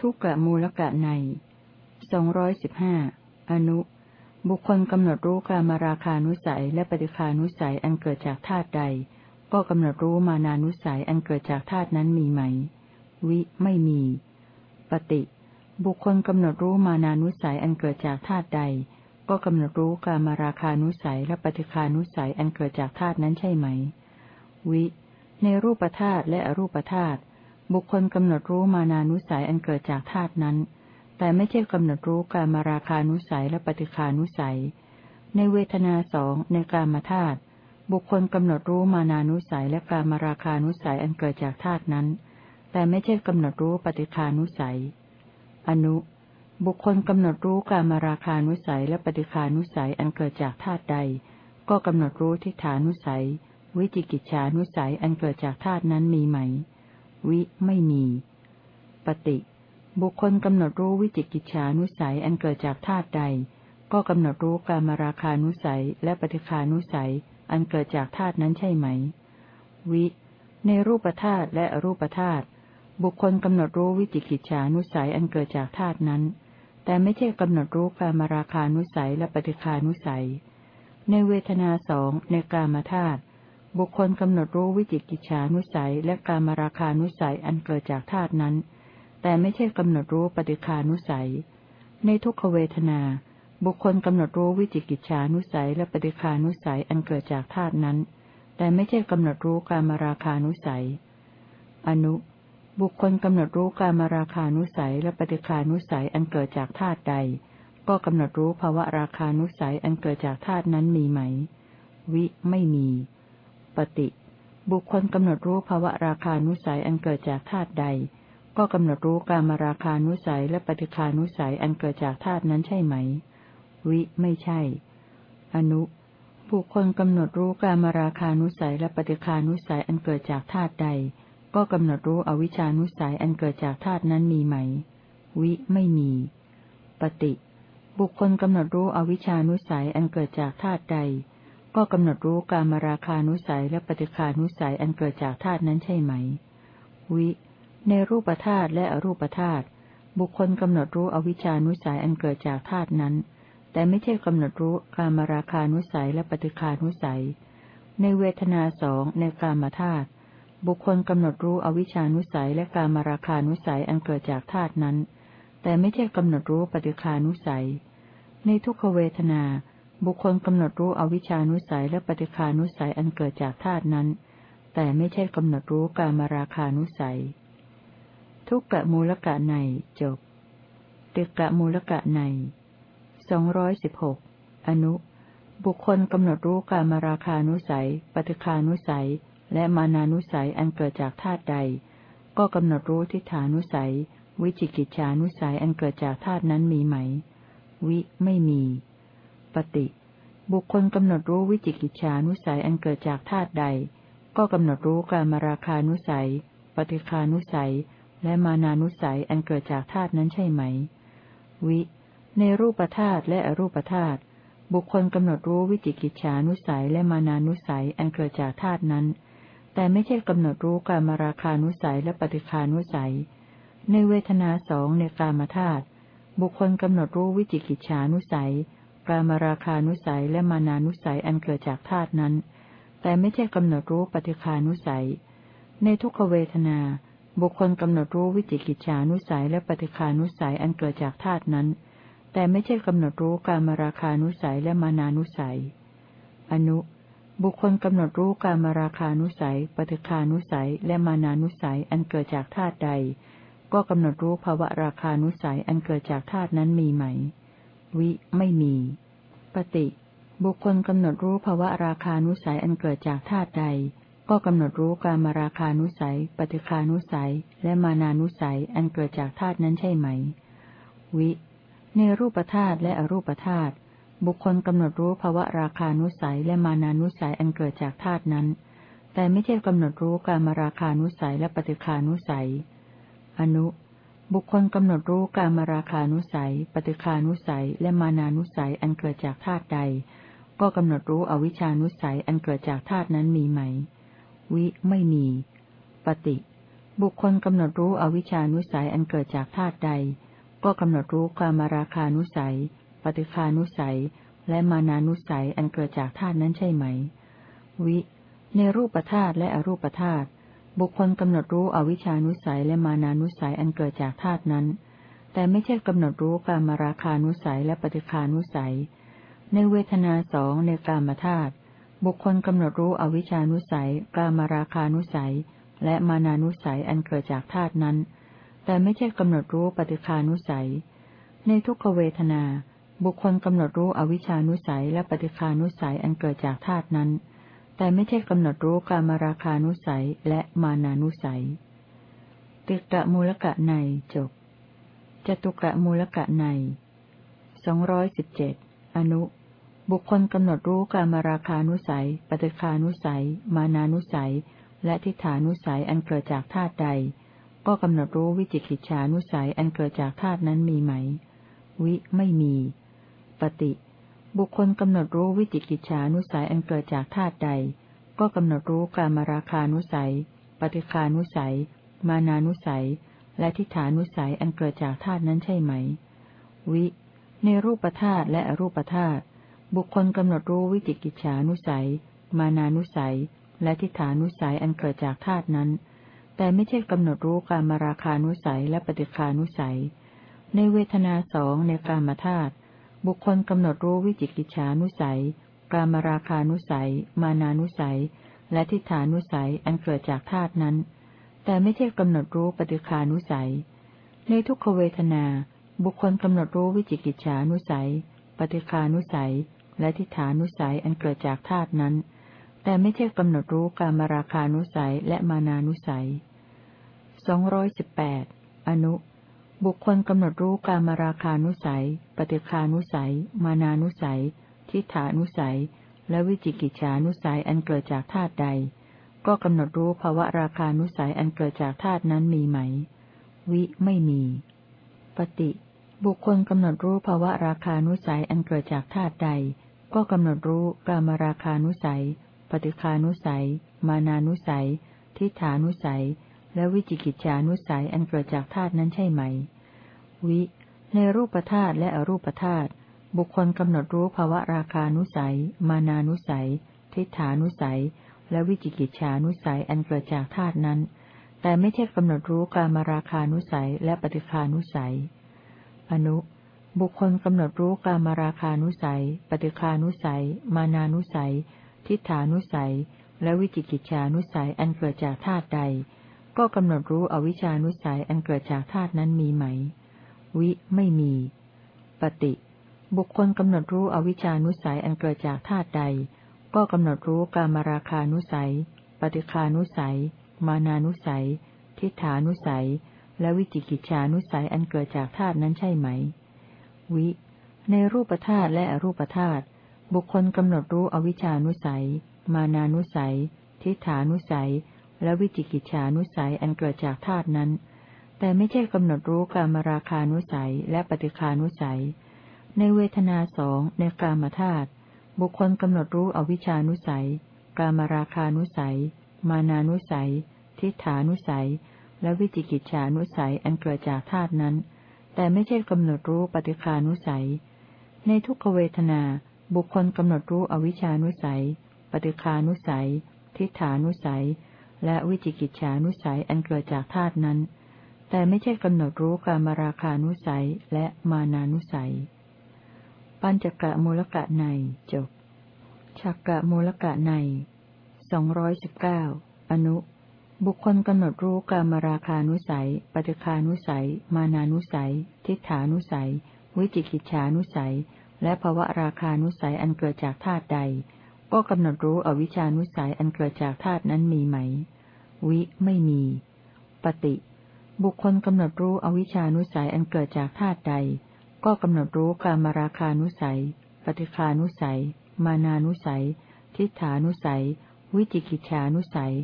[SPEAKER 1] ทุกกะมูลกะในสองร้อยสิบห้าอนุ บุคคลกำหนดรู้การมาราคานุสัยและปฏิคานุสัยอันเกิดจากธาตุใด ก็กำหนดรู้มานานุสัยอันเกิดจากธาตุนั้นมีไหม วิไม่มี ปฏิ บุคคลกำหนดรู้มานานุสัยอันเกิดจากธาตุใด ก็กำหนดรู้กามาราคานุสัยและปฏิคานุสัยอันเกิดจากธาตุนั้นใช่ไหม วิ ในรูปธาตุและอรูปธาตุบุคคลกำหนดรู้มานานุสัยอันเกิดจากธาตุนั้น แต่ไม่ใช่กำหนดรู้กามาราคานุสัยและปฏิคานุสัย ในเวทนาสองในกามธาตุบุคคลกำหนดรู้มานานุสัยและกามาราคานุสัยอันเกิดจากธาตุนั้น แต่ไม่ใช่กำหนดรู้ปฏิคานุสัย อนุ บุคคลกำหนดรู้การมาราคานุสัยและปฏิคานุสัยอันเกิดจากธาตุใด ก็กำหนดรู้ทิฏฐานุสัย วิจิกิจฉานุสัยอันเกิดจากธาตุนั้นมีไหม วิไม่มี ปฏิ บุคคลกำหนดรู้วิจิกิจฉานุสัยอันเกิดจากธาตุใด ก็กำหนดรู้การมาราคานุสัยและปฏิคานุสัยอันเกิดจากธาตุนั้นใช่ไหม วิ ในรูปธาตุและอรูปธาตุบุคคลกำหนดรู้วิจิกิจฉานุสัยอันเกิดจากธาตุนั้น แต่ไม่ใช่กำหนดรู้การมราคานุสัยและปฏิคานุสัย ในเวทนาสองในกามธาตุบุคคลกำหนดรู้วิจิกิจฉานุสัย และการมราคานุสัยอันเกิดจากธาตุนั้น แต่ไม่ใช่กำหนดรู้ปฏิคานุสัย ในทุกขเวทนา บุคคลกำหนดรู้วิจิกิจฉานุสัย และปฏิคานุสัยอันเกิดจากธาตุนั้น แต่ไม่ใช่กำหนดรู้การมราคานุสัย อนุ บุคคลกำหนดรู้การมาราคานุสัยและปฏิคานุสัยอันเกิดจากธาตุใด ก็กำหนดรู้ภาวะราคานุสัยอันเกิดจากธาตุนั้นมีไหม วิไม่มี ปฏิ บุคคลกำหนดรู้ภาวะราคานุสัยอันเกิดจากธาตุใด ก็กำหนดรู้การมาราคานุสัยและปฏิคานุสัยอันเกิดจากธาตุนั้นใช่ไหม วิไม่ใช่ อนุ บุคคลกำหนดรู้การมาราคานุสัยและปฏิคานุสัยอันเกิดจากธาตุใด ก็กำหนดรู้อวิชานุสัยอันเกิดจากธาตุนั้นมีไหม วิไม่มี ปฏิ บุคคลกำหนดรู้อวิชานุสัยอันเกิดจากธาตุใด ก็กำหนดรู้การมราคานุสัยและปฏิคานุสัยอันเกิดจากธาตุนั้นใช่ไหม วิ ในรูปธาตุและอรูปธาตุบุคคลกำหนดรู้อวิชานุสัยอันเกิดจากธาตุนั้น แต่ไม่ใช่กำหนดรู้การมราคานุสัยและปฏิคานุสัย ในเวทนาสองในกามธาตุ บุคคลกำหนดรู้อวิชานุสัยและการมาราคานุสัยอันเกิดจากธาตุนั้น แต่ไม่ใช่กำหนดรู้ปฏิคานุสัย ในทุกขเวทนา บุคคลกำหนดรู้อวิชานุสัยและปฏิคานุสัยอันเกิดจากธาตุนั้น แต่ไม่ใช่กำหนดรู้การมาราคานุสัย ทุกกะมูลกะในจบติกะมูลกะในสองร้อยสิบหกอนุ บุคคลกำหนดรู้การมาราคานุสัย ปฏิคานุสัย และมานานุสัยอันเกิดจากธาตุใด ก็กำหนดรู้ทิฏฐานุสัย วิจิกิจฉานุสัยอันเกิดจากธาตุนั้นมีไหม วิไม่มี ปฏิ บุคคลกำหนดรู้วิจิกิจฉานุสัยอันเกิดจากธาตุใด ก็กำหนดรู้การมราคานุสัย ปฏิคานุสัย และมานานุสัยอันเกิดจากธาตุนั้นใช่ไหม วิ ในรูปธาตุและอรูปธาตุบุคคลกำหนดรู้วิจิกิจฉานุสัยและมานานุสัยอันเกิดจากธาตุนั้น แต่ไม่ใช่กำหนดรู้การมาราคานุสัยและปฏิคานุสัย ในเวทนาสองในกามธาตุบุคคลกำหนดรู้วิจิกิจฉานุสัย การมราคานุสัยและมานานุสัยอันเกิดจากธาตุนั้น แต่ไม่ใช่กำหนดรู้ปฏิคานุสัย ในทุกขเวทนา บุคคลกำหนดรู้วิจิกิจฉานุสัยและปฏิคานุสัยอันเกิดจากธาตุนั้น แต่ไม่ใช่กำหนดรู้การมาราคานุสัยและมานานุสัย อนุ บุคคลกำหนดรู้การมาราคานุสัย ปฏิคานุสัย และมานานุสัยอันเกิดจากธาตุใด ก็กำหนดรู้ภาวะราคานุสัยอันเกิดจากธาตุนั้นมีไหม วิ ไม่มี ปฏิ บุคคลกำหนดรู้ภาวะราคานุสัยอันเกิดจากธาตุใด ก็กำหนดรู้การมาราคานุสัย ปฏิคานุสัย และมานานุสัยอันเกิดจากธาตุนั้นใช่ไหม วิ ในรูปธาตุและอรูปธาตุ บุคคลกำหนดรู้ภาวะราคานุสัยและมานานุสัยอันเกิดจากธาตุนั้น แต่ไม่ใช่กำหนดรู้การมาราคานุสัยและปฏิคานุสัย อนุ บุคคลกำหนดรู้การมาราคานุสัย ปฏิคานุสัย และมานานุสัยอันเกิดจากธาตุใด ก็กำหนดรู้อวิชานุสัยอันเกิดจากธาตุนั้นมีไหม วิไม่มี ปฏิ บุคคลกำหนดรู้อวิชานุสัยอันเกิดจากธาตุใด ก็กำหนดรู้การมาราคานุสัย ฏิคานุสัย และมานานุสัยอันเกิดจากธาตุนั้นใช่ไหม วิ ในรูปธาตุและอรูปธาตุบุคคลกำหนดรู้อวิชานุสัยและมานานุสัยอันเกิดจากธาตุนั้น แต่ไม่ใช่กำหนดรู้กามาราคานุสัยและปฏิคานุสัย ในเวทนาสองในกามธาตุบุคคลกำหนดรู้อวิชานุสัยกามาราคานุสัย และมานานุสัยอันเกิดจากธาตุนั้น แต่ไม่ใช่กำหนดรู้ปฏิคานุสัย ในทุกขเวทนา บุคคลกำหนดรู้อวิชานุสัยและปฏิคานุสัยอันเกิดจากธาตุนั้น แต่ไม่ใช่กำหนดรู้กามาราคานุสัยและมานานุสัย ติกะมูลกะในจบจตุกะมูลกะในสองร้อยสิบเจ็ดอนุ บุคคลกำหนดรู้การมาราคานุสัย ปฏิคานุสัย มานานุสัย และทิฏฐานุสัยอันเกิดจากธาตุใด ก็กำหนดรู้วิจิกิจฉานุสัยอันเกิดจากธาตุนั้นมีไหม วิไม่มี ปฏิบุคคลกำหนดรู้วิจิกิจฉานุสัยอันเกิดจากธาตุใด ก็กำหนดรู้การมราคานุสัย ปฏิคานุสัย มานานุสัย และทิฏฐานุสัยอันเกิดจากธาตุนั้นใช่ไหม วิ ในรูปธาตุและอรูปธาตุบุคคลกำหนดรู้วิจิกิจฉานุสัย มานานุสัย และทิฏฐานุสัยอันเกิดจากธาตุนั้น แต่ไม่ใช่กำหนดรู้การมาราคานุสัยและปฏิคานุสัย ในเวทนาสองในกามธาตุ บุคคลกำหนดรู้วิจิกิจฉานุสัย กามราคานุสัย มานานุสัย และทิฏฐานุสัยอันเกิดจากธาตุนั้น แต่ไม่ใช่กำหนดรู้ปฏิคานุสัย ในทุกขเวทนา บุคคลกำหนดรู้วิจิกิจฉานุสัย ปฏิคานุสัย และทิฏฐานุสัยอันเกิดจากธาตุนั้น แต่ไม่ใช่กำหนดรู้กามราคานุสัยและมานานุสัยสองร้อยสิบแปดอนุ บุคคลกำหนดรู้กามราคานุสัย ปฏิคานุสัย มานานุสัย ทิฏฐานุสัย และวิจิกิจฉานุสัยอันเกิดจากธาตุใด ก็กำหนดรู้ภาวะราคานุสัยอันเกิดจากธาตุนั้นมีไหม วิไม่มี ปฏิ บุคคลกำหนดรู้ภาวะราคานุสัยอันเกิดจากธาตุใด ก็กำหนดรู้กามราคานุสัย ปฏิคานุสัย มานานุสัย ทิฏฐานุสัย และวิจิกิจฉานุสัยอันเกิดจากธาตุนั้นใช่ไหม วิ ในรูปธาตุและอรูปธาตุบุคคลกำหนดรู้ภาวะราคานุสัย มานานุสัย ทิฏฐานุสัย และวิจิกิจฉานุสัยอันเกิดจากธาตุนั้น แต่ไม่ใช่กำหนดรู้การมาราคานุสัยและปฏิคานุสัย อนุ บุคคลกำหนดรู้การมาราคานุสัย ปฏิคานุสัย มานานุสัย ทิฏฐานุสัย และวิจิกิจฉานุสัยอันเกิดจากธาตุใด ก็กำหนดรู้อวิชานุสัยอันเกิดจากธาตุนั้นมีไหม วิไม่มี ปฏิ บุคคลกำหนดรู้อวิชานุสัยอันเกิดจากธาตุใด ก็กำหนดรู้กามราคานุสัย ปฏิคานุสัย มานานุสัย ทิฏฐานุสัย และวิจิกิจฉานุสัยอันเกิดจากธาตุนั้นใช่ไหม วิ ในรูปธาตุและอรูปธาตุบุคคลกำหนดรู้อวิชานุสัย มานานุสัย ทิฏฐานุสัย และวิจิกิจฉานุสัยอันเกิดจากธาตุนั้น แต่ไม่ใช่กำหนดรู้กามราคานุสัยและปฏิคานุสัย ในเวทนาสองในกามธาตุบุคคลกำหนดรู้อวิชานุสัย กามราคานุสัย มานานุสัย ทิฏฐานุสัย และวิจิกิจฉานุสัยอันเกิดจากธาตุนั้น แต่ไม่ใช่กำหนดรู้ปฏิคานุสัย ในทุกขเวทนาบุคคลกำหนดรู้อวิชานุสัย ปฏิคานุสัย ทิฏฐานุสัย และวิจิกิจฉานุสัยอันเกิดจากธาตุนั้น แต่ไม่ใช่กำหนดรู้การมาราคานุสัยและมานานุสัย ปัญจกะมูลกะในจบฉักกะมูลกะในสองร้อยสิบเก้าอนุ บุคคลกำหนดรู้การมาราคานุสัย ปฏิคานุสัย มานานุสัย ทิฏฐานุสัย วิจิกิจฉานุสัย และภวะราคานุสัยอันเกิดจากธาตุใด ก็กำหนดรู้อวิชานุสัยอันเกิดจากธาตุนั้นมีไหม วิไม่มี ปฏิ บุคคลกำหนดรู้อวิชานุสัยอันเกิดจากธาตุใด ก็กำหนดรู้การมาราคานุสัย ปฏิคานุสัย มานานุสัย ทิฏฐานุสัย วิจิกิจฉานุสัย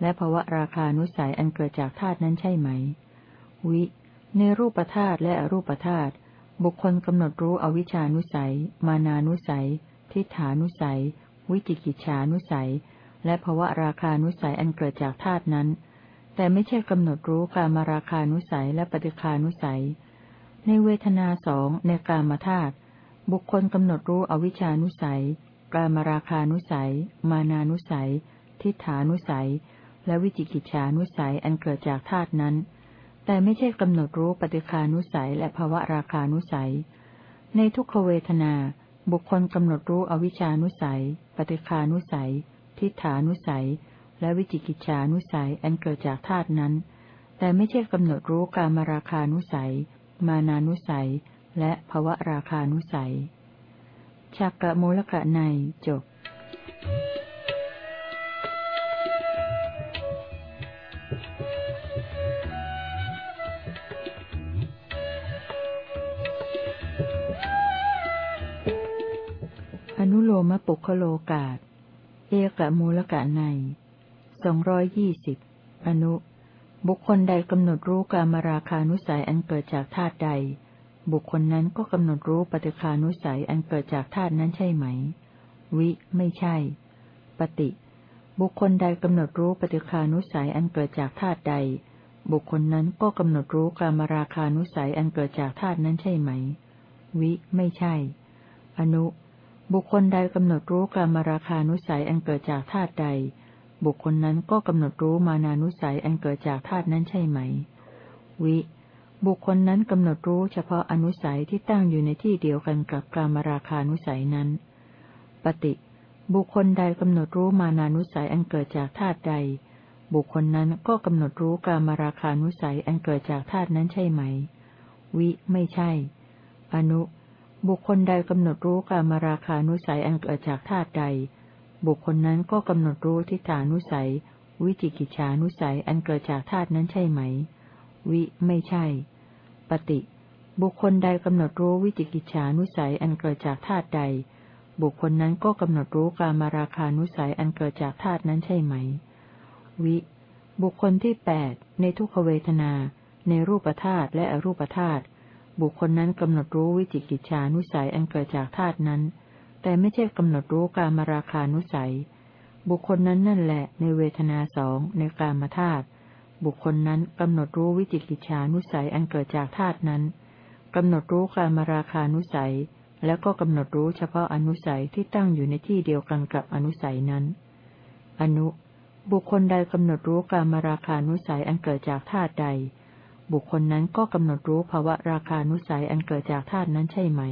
[SPEAKER 1] และภวะราคานุสัยอันเกิดจากธาตุนั้นใช่ไหม วิ ในรูปธาตุและอรูปธาตุบุคคลกำหนดรู้อวิชานุสัย มานานุสัย ทิฏฐานุสัย วิจิกิจฉานุสัย และภวะราคานุสัยอันเกิดจากธาตุนั้น แต่ไม่ใช่กำหนดรู้การมาราคานุสัยและปฏิคานุสัย ในเวทนาสองในกามธาตุบุคคลกำหนดรู้อวิชานุสัย การมาราคานุสัย มานานุสัย ทิฏฐานุสัย และวิจิกิจฉานุสัยอันเกิดจากธาตุนั้น แต่ไม่ใช่กำหนดรู้ปฏิคานุสัยและภวะราคานุสัย ในทุกขเวทนาบุคคลกำหนดรู้อวิชานุสัย ปฏิคานุสัย ทิฏฐานุสัย และวิจิกิจฉานุสัยอันเกิดจากธาตุนั้น แต่ไม่ใช่กำหนดรู้การมาราคานุสัย มานานุสัย และภวะราคานุสัยชักกะมูลกะในจบ โลมปุคโลกาตเอกะมูลกะในสองร้อยยี่สิบอนุ บุคคลใดกำหนดรู้กามราคานุสัยอันเกิดจากธาตุใด บุคคลนั้นก็กำหนดรู้ปฏิคานุสัยอันเกิดจากธาตุนั้นใช่ไหม วิ ไม่ใช่ ปฏิ บุคคลใดกำหนดรู้ปฏิคานุสัยอันเกิดจากธาตุใด บุคคลนั้นก็กำหนดรู้กามราคานุสัยอันเกิดจากธาตุนั้นใช่ไหม วิ ไม่ใช่ อนุ บุคคลใดกำหนดรู้กามราคานุสัยอันเกิดจากธาตุใด บุคคลนั้นก็กำหนดรู้มานานุสัยอันเกิดจากธาตุนั้นใช่ไหม วิ บุคคลนั้นกำหนดรู้เฉพาะอนุสัยที่ตั้งอยู่ในที่เดียวกันกับกามราคานุสัยนั้น ปฏิ บุคคลใดกำหนดรู้มานานุสัยอันเกิดจากธาตุใด บุคคลนั้นก็กำหนดรู้กามราคานุสัยอันเกิดจากธาตุนั้นใช่ไหม วิ ไม่ใช่ อนุ บุคคลใดกำหนดรู้กามราคานุสัยอันเกิดจากธาตุใด บุคคลนั้นก็กำหนดรู้ทิฏฐานุสัย วิจิกิจฉานุสัยอันเกิดจากธาตุนั้นใช่ไหม วิไม่ใช่ ปฏิ บุคคลใดกำหนดรู้วิจิกิจฉานุสัยอันเกิดจากธาตุใด บุคคลนั้นก็กำหนดรู้กามาราคานุสัยอันเกิดจากธาตุนั้นใช่ไหม วิ บุคคลที่แปดในทุกขเวทนา ในรูปธาตุและอรูปธาตุ บุคคลนั้นกำหนดรู้วิจิกิจฉานุสัยอันเกิดจากธาตุนั้น แต่ไม่ใช่กำหนดรู้การมราคานุสัย บุคคลนั้นนั่นแหละในเวทนาสองในกามธาตุบุคคลนั้นกำหนดรู้วิจิกิจฉานุสัยอันเกิดจากธาตุนั้นกำหนดรู้การมราคานุสัย แล้วก็กำหนดรู้เฉพาะอนุสัยที่ตั้งอยู่ในที่เดียวกันกับอนุสัยนั้น อนุ บุคคลใดกำหนดรู้การมราคานุสัยอันเกิดจากธาตุใด บุคคลนั้นก็กำหนดรู้ภาวะราคานุสัยอันเกิดจากธาตุนั้นใช่ไหม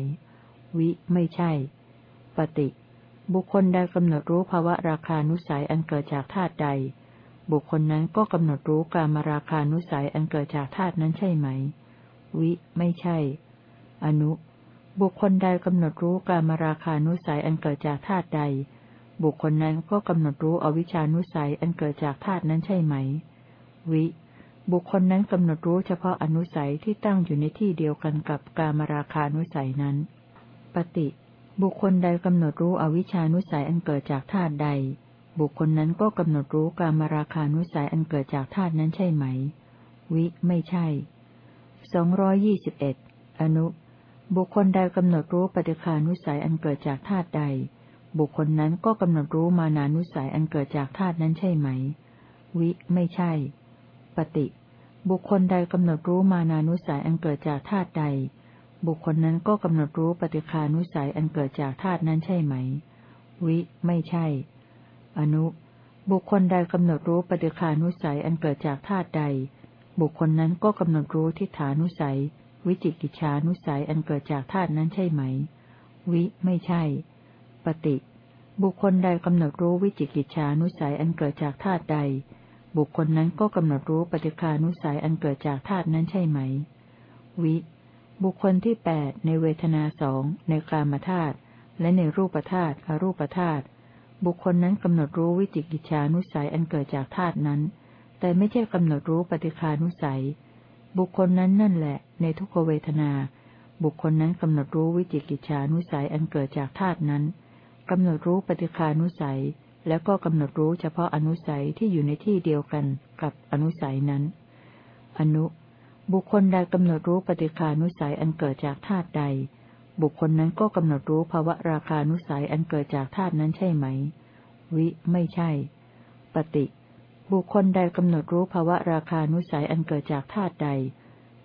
[SPEAKER 1] วิ ไม่ใช่ ปฏิ บุคคลใดกำหนดรู้ภาวะราคานุสัยอันเกิดจากธาตุใด บุคคลนั้นก็กำหนดรู้การมาราคานุสัยอันเกิดจากธาตุนั้นใช่ไหม วิ ไม่ใช่ อนุ บุคคลใดกำหนดรู้การมาราคานุสัยอันเกิดจากธาตุใด บุคคลนั้นก็กำหนดรู้อวิชานุสัยอันเกิดจากธาตุนั้นใช่ไหม วิ บุคคลนั้นกำหนดรู้เฉพาะอนุสัยที่ตั้งอยู่ในที่เดียวกันกับการมาราคานุสัยนั้น ปฏิ บุคคลใดกำหนดรู้อวิชานุสัยอันเกิดจากธาตุใด บุคคลนั้นก็กำหนดรู้การมาราคานุสัยอันเกิดจากธาตุนั้นใช่ไหม วิไม่ใช่สองร้อยี่สิบเอ็ดอนุ บุคคลใดกำหนดรู้ปฏิคานุสัยอันเกิดจากธาตุใด บุคคลนั้นก็กำหนดรู้มานานุสัยอันเกิดจากธาตุนั้นใช่ไหม วิไม่ใช่ ปฏิ บุคคลใดกำหนดรู้มานานุสัยอันเกิดจากธาตุใด บุคคลนั้นก็กำหนดรู้ปฏิคานุสัยอันเกิดจากธาตุนั้นใช่ไหม วิ ไม่ใช่ อนุ บุคคลใดกำหนดรู้ปฏิคานุสัยอันเกิดจากธาตุใด บุคคลนั้นก็กำหนดรู้ทิฏฐานุสัย วิจิกิจฉานุสัยอันเกิดจากธาตุนั้นใช่ไหม วิ ไม่ใช่ ปฏิ บุคคลใดกำหนดรู้วิจิกิจฉานุสัยอันเกิดจากธาตุใด บุคคลนั้นก็กำหนดรู้ปฏิคานุสัยอันเกิดจากธาตุนั้นใช่ไหม วิ บุคคลที่แปดในเวทนาสองในกามธาตุและในรูปธาตุอรูปธาตุบุคคลนั้นกำหนดรู้วิจิกิจฉานุสัยอันเกิดจากธาตุนั้น แต่ไม่ใช่กำหนดรู้ปฏิคานุสัย บุคคลนั้นนั่นแหละ ในทุกเวทนา บุคคลนั้นกำหนดรู้วิจิกิจฉานุสัยอันเกิดจากธาตุนั้นกำหนดรู้ปฏิคานุสัย แล้วก็กำหนดรู้เฉพาะอนุสัยที่อยู่ในที่เดียวกันกับอนุสัยนั้น อนุ บุคคลใดกำหนดรู้ปฏิคานุสัยอันเกิดจากธาตุใด บุคคลนั้นก็กำหนดรู้ภาวะราคานุสัยอันเกิดจากธาตุนั้นใช่ไหม วิไม่ใช่ ปฏิ บุคคลใดกำหนดรู้ภาวะราคานุสัยอันเกิดจากธาตุใด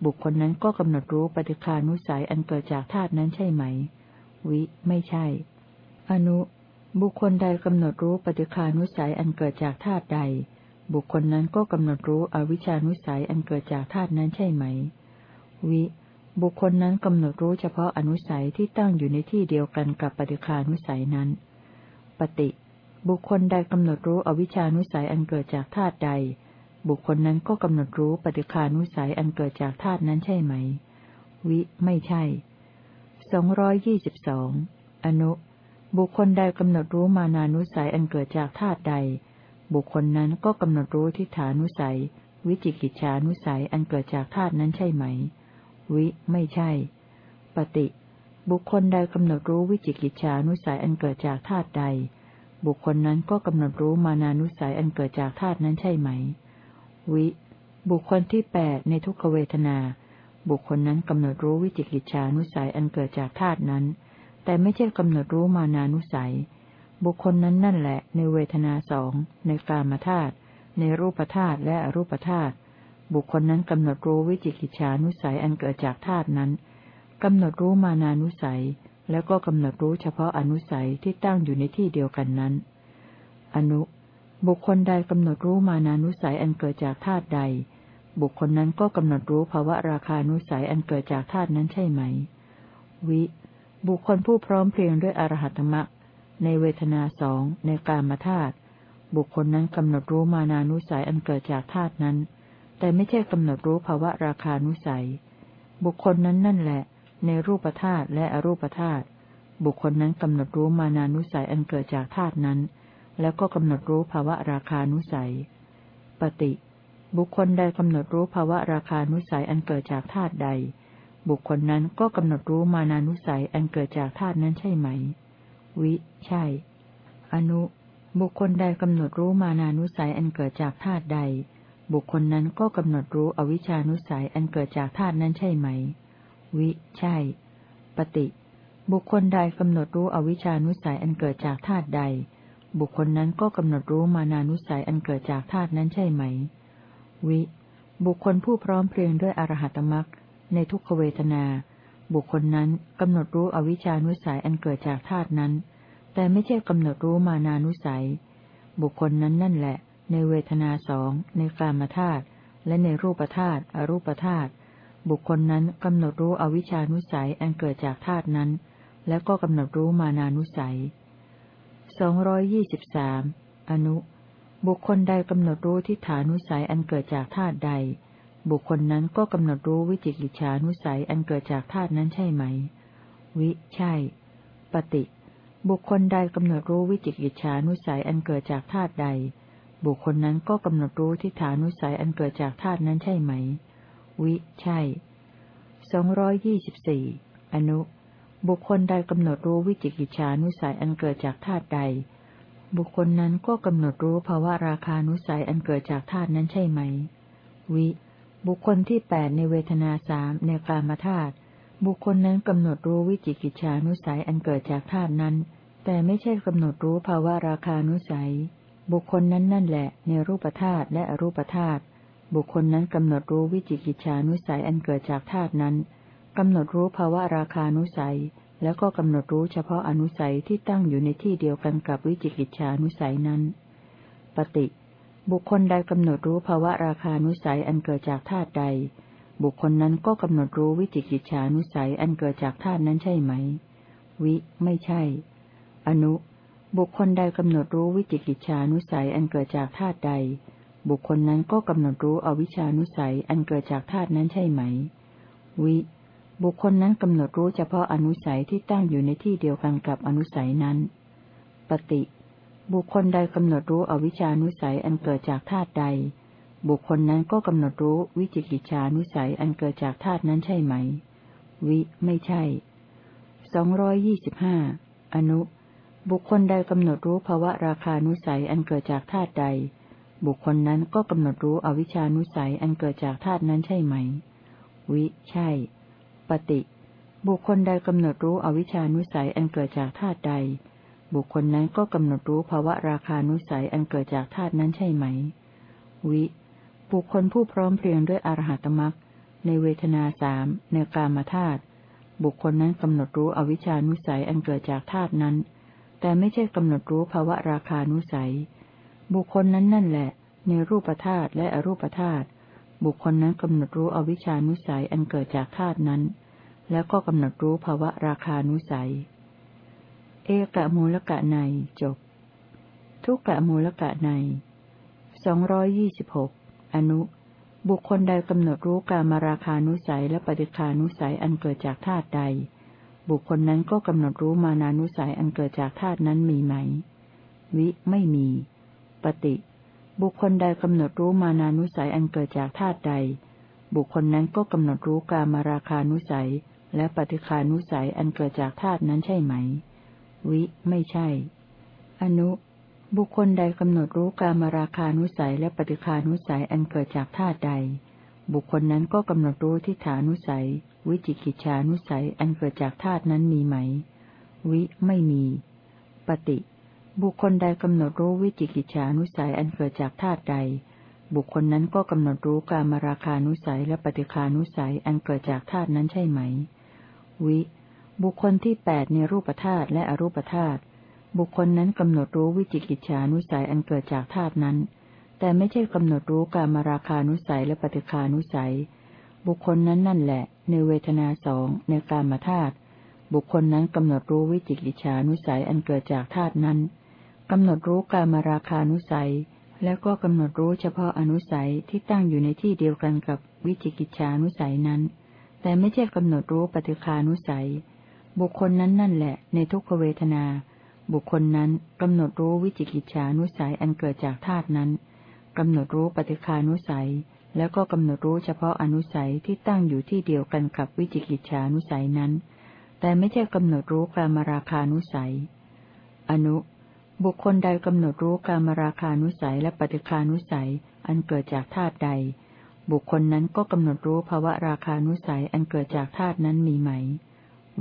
[SPEAKER 1] บุคคลนั้นก็กำหนดรู้ปฏิคานุสัยอันเกิดจากธาตุนั้นใช่ไหม วิไม่ใช่ อนุ บุคคลใดกำหนดรู้ปฏิคานุสัยอันเกิดจากธาตุใด บุคคลนั้นก็กำหนดรู้อวิชานุสัยอันเกิดจากธาตุนั้นใช่ไหม วิ บุคคลนั้นกำหนดรู้เฉพาะอนุสัยที่ตั้งอยู่ในที่เดียวกันกับปฏิคานุสัยนั้น ปฏิ บุคคลใดกำหนดรู้อวิชานุสัยอันเกิดจากธาตุใด บุคคลนั้นก็กำหนดรู้ปฏิคานุสัยอันเกิดจากธาตุนั้นใช่ไหม วิ ไม่ใช่สองร้อยยี่สิบสองอนุ บุคคลใดกำหนดรู้มานานุสัยอันเกิดจากธาตุใด บุคคลนั้นก็กำหนดรู้ทิฏฐานุสัย วิจิกิจฉานุสัยอันเกิดจากธาตุนั้นใช่ไหม วิไม่ใช่ ปฏิ บุคคลใดกำหนดรู้วิจิกิจฉานุสัยอันเกิดจากธาตุใด บุคคลนั้นก็กำหนดรู้มานานุสัยอันเกิดจากธาตุนั้นใช่ไหม วิ บุคคลที่แปดในทุกขเวทนา บุคคลนั้นกำหนดรู้วิจิกิจฉานุสัยอันเกิดจากธาตุนั้น แต่ไม่ใช่กำหนดรู้มานานุสัย บุคคลนั้นนั่นแหละ ในเวทนาสองในกามธาตุในรูปธาตุและอรูปธาตุบุคคลนั้นกำหนดรู้วิจิกิจฉานุสัยอันเกิดจากธาตุนั้นกำหนดรู้มานานุสัย แล้วก็กำหนดรู้เฉพาะอนุสัยที่ตั้งอยู่ในที่เดียวกันนั้น อนุ บุคคลใดกำหนดรู้มานานุสัยอันเกิดจากธาตุใด บุคคลนั้นก็กำหนดรู้ภาวะราคานุสัยอันเกิดจากธาตุนั้นใช่ไหม วิ บุคคลผู้พร้อมเพรียงด้วยอรหัตมรรคในเวทนาสองในกามธาตุบุคคลนั้นกำหนดรู้มานานุสัยอันเกิดจากธาตุนั้น แต่ไม่ใช่กำหนดรู้ภาวะราคานุสัย บุคคลนั้นนั่นแหละ ในรูปธาตุและอรูปธาตุบุคคลนั้นกำหนดรู้มานานุสัยอันเกิดจากธาตุนั้น แล้วก็กำหนดรู้ภาวะราคานุสัย ปฏิ บุคคลใดกำหนดรู้ภาวะราคานุสัยอันเกิดจากธาตุใด บุคคลนั้นก็กำหนดรู้มานานุสัยอันเกิดจากธาตุนั้นใช่ไหม วิ ใช่ อนุ บุคคลใดกำหนดรู้มานานุสัยอันเกิดจากธาตุใด บุคคลนั้นก็กำหนดรู้อวิชานุสัยอันเกิดจากธาตุนั้นใช่ไหม วิ ใช่ ปฏิ บุคคลใดกำหนดรู้อวิชานุสัยอันเกิดจากธาตุใด บุคคลนั้นก็กำหนดรู้มานานุสัยอันเกิดจากธาตุนั้นใช่ไหม วิ บุคคลผู้พร้อมเพรียงด้วยอรหัตมรัก ในทุกขเวทนา บุคคลนั้นกำหนดรู้อวิชานุสัยอันเกิดจากธาตุนั้น แต่ไม่ใช่กำหนดรู้มานานุสัย บุคคลนั้นนั่นแหละ ในเวทนาสองในกามธาตุและในรูปธาตุอรูปธาตุบุคคลนั้นกำหนดรู้อวิชานุสัยอันเกิดจากธาตุนั้น แล้วก็กำหนดรู้มานานุสัยสองร้อยยี่สิบสามอนุ บุคคลใดกำหนดรู้ทิฏฐานุสัยอันเกิดจากธาตุใด บุคคลนั้นก็กำหนดรู้วิจิกิจฉานุสัยอันเกิดจากธาตุนั้นใช่ไหม วิ ใช่ ปฏิ บุคคลใดกำหนดรู้วิจิกิจฉานุสัยอันเกิดจากธาตุใด บุคคลนั้นก็กำหนดรู้ทิฏฐานุสัยอันเกิดจากธาตุนั้นใช่ไหม วิ ใช่สองร้อยยี่สิบสี่อนุ บุคคลใดกำหนดรู้วิจิกิจฉานุสัยอันเกิดจากธาตุใด บุคคลนั้นก็กำหนดรู้ภาวะราคานุสัยอันเกิดจากธาตุนั้นใช่ไหม วิ บุคคลที่แปดในเวทนาสามในกามธาตุบุคคลนั้นกำหนดรู้วิจิกิจฉานุสัยอันเกิดจากธาตุนั้น แต่ไม่ใช่กำหนดรู้ภาวะราคานุสัย บุคคลนั้นนั่นแหละ ในรูปธาตุและอรูปธาตุบุคคลนั้นกำหนดรู้วิจิกิจฉานุสัยอันเกิดจากธาตุนั้นกำหนดรู้ภาวะราคานุสัย แล้วก็กำหนดรู้เฉพาะอนุสัยที่ตั้งอยู่ในที่เดียวกันกับวิจิกิจฉานุสัยนั้น ปฏิ บุคคลใดกำหนดรู้ภาวะราคานุสัยอันเกิดจากธาตุใด บุคคลนั้นก็กำหนดรู้วิจิกิจฉานุสัยอันเกิดจากธาตุนั้นใช่ไหม วิ ไม่ใช่ อนุ บุคคลใดกำหนดรู้วิจิกิจฉานุสัยอันเกิดจากธาตุใด บุคคลนั้นก็กำหนดรู้อวิชานุสัยอันเกิดจากธาตุนั้นใช่ไหม วิ บุคคลนั้นกำหนดรู้เฉพาะอนุสัยที่ตั้งอยู่ในที่เดียวกันกับอนุสัยนั้น ปฏิ บุคคลใดกำหนดรู้อวิชานุสัยอันเกิดจากธาตุใด บุคคลนั้นก็กำหนดรู้วิจิกิจฉานุสัยอันเกิดจากธาตุนั้นใช่ไหม วิไม่ใช่สองร้อยยี่สิบห้าอนุ บุคคลใดกำหนดรู้ภาวะราคานุสัยอันเกิดจากธาตุใด บุคคลนั้นก็กำหนดรู้อวิชานุสัยอันเกิดจากธาตุนั้นใช่ไหม วิใช่ ปฏิ บุคคลใดกำหนดรู้อวิชานุสัยอันเกิดจากธาตุใด บุคคลนั้นก็กำหนดรู้ภาวะราคานุสัยอันเกิดจากธาตุนั้นใช่ไหม วิ บุคคลผู้พร้อมเพรียงด้วยอรหัตมรักในเวทนาสามในกามธาตุบุคคลนั้นกำหนดรู้อวิชานุสัยอันเกิดจากธาตุนั้น แต่ไม่ใช่กำหนดรู้ภาวะราคานุสัย บุคคลนั้นนั่นแหละ ในรูปธาตุและอรูปธาตุบุคคลนั้นกำหนดรู้อวิชานุสัยอันเกิดจากธาตุนั้น แล้วก็กำหนดรู้ภาวะราคานุสัย เอกะมูลกะในจบ ทุกกะมูลกะในสองร้อยยี่สิบหกอนุ บุคคลใดกำหนดรู้การมาราคานุสัยและปฏิคานุสัยอันเกิดจากธาตุใด บุคคลนั้นก็กำหนดรู้มานานุสัยอันเกิดจากธาตุนั้นมีไหม วิไม่มี ปฏิ บุคคลใดกำหนดรู้มานานุสัยอันเกิดจากธาตุใด บุคคลนั้นก็กำหนดรู้การมาราคานุสัยและปฏิคานุสัยอันเกิดจากธาตุนั้นใช่ไหม วิไม่ใช่ อนุ บุคคลใดกำหนดรู้การมาราคานุสัยและปฏิคานุสัยอันเกิดจากธาตุใด บุคคลนั้นก็กำหนดรู้ทิฏฐานุสัย วิจิกิจฉานุสัยอันเกิดจากธาตุนั้นมีไหม วิไม่มี ปฏิ บุคคลใดกำหนดรู้วิจิกิจฉานุสัยอันเกิดจากธาตุใด บุคคลนั้นก็กำหนดรู้การมราคานุสัยและปฏิคานุสัยอันเกิดจากธาตุนั้นใช่ไหม วิ บุคคลที่แปดในรูปธาตุและอรูปธาตุบุคคลนั้นกำหนดรู้วิจิกิจฉานุสัยอันเกิดจากธาตุนั้น แต่ไม่ใช่กำหนดรู้การมาราคานุสัยและปฏิคานุสัย บุคคลนั้นนั่นแหละ ในเวทนาสองในกามธาตุบุคคลนั้นกำหนดรู้วิจิกิจฉานุสัยอันเกิดจากธาตุนั้นกำหนดรู้การมาราคานุสัย แล้วก็กำหนดรู้เฉพาะอนุสัยที่ตั้งอยู่ในที่เดียวกันกับวิจิกิจฉานุสัยนั้น แต่ไม่ใช่กำหนดรู้ปฏิคานุสัย บุคคลนั้นนั่นแหละ ในทุกขเวทนา บุคคลนั้นกำหนดรู้วิจิกิจฉานุสัยอันเกิดจากธาตุนั้นกำหนดรู้ปฏิคานุสัย แล้วก็กำหนดรู้เฉพาะอนุสัยที่ตั้งอยู่ที่เดียวกันกับวิจิกิจฉานุสัยนั้น แต่ไม่ใช่กำหนดรู้กามราคานุสัย อนุ บุคคลใดกำหนดรู้กามราคานุสัยและปฏิคานุสัยอันเกิดจากธาตุใด บุคคลนั้นก็กำหนดรู้ภาวะราคานุสัยอันเกิดจากธาตุนั้นมีไหม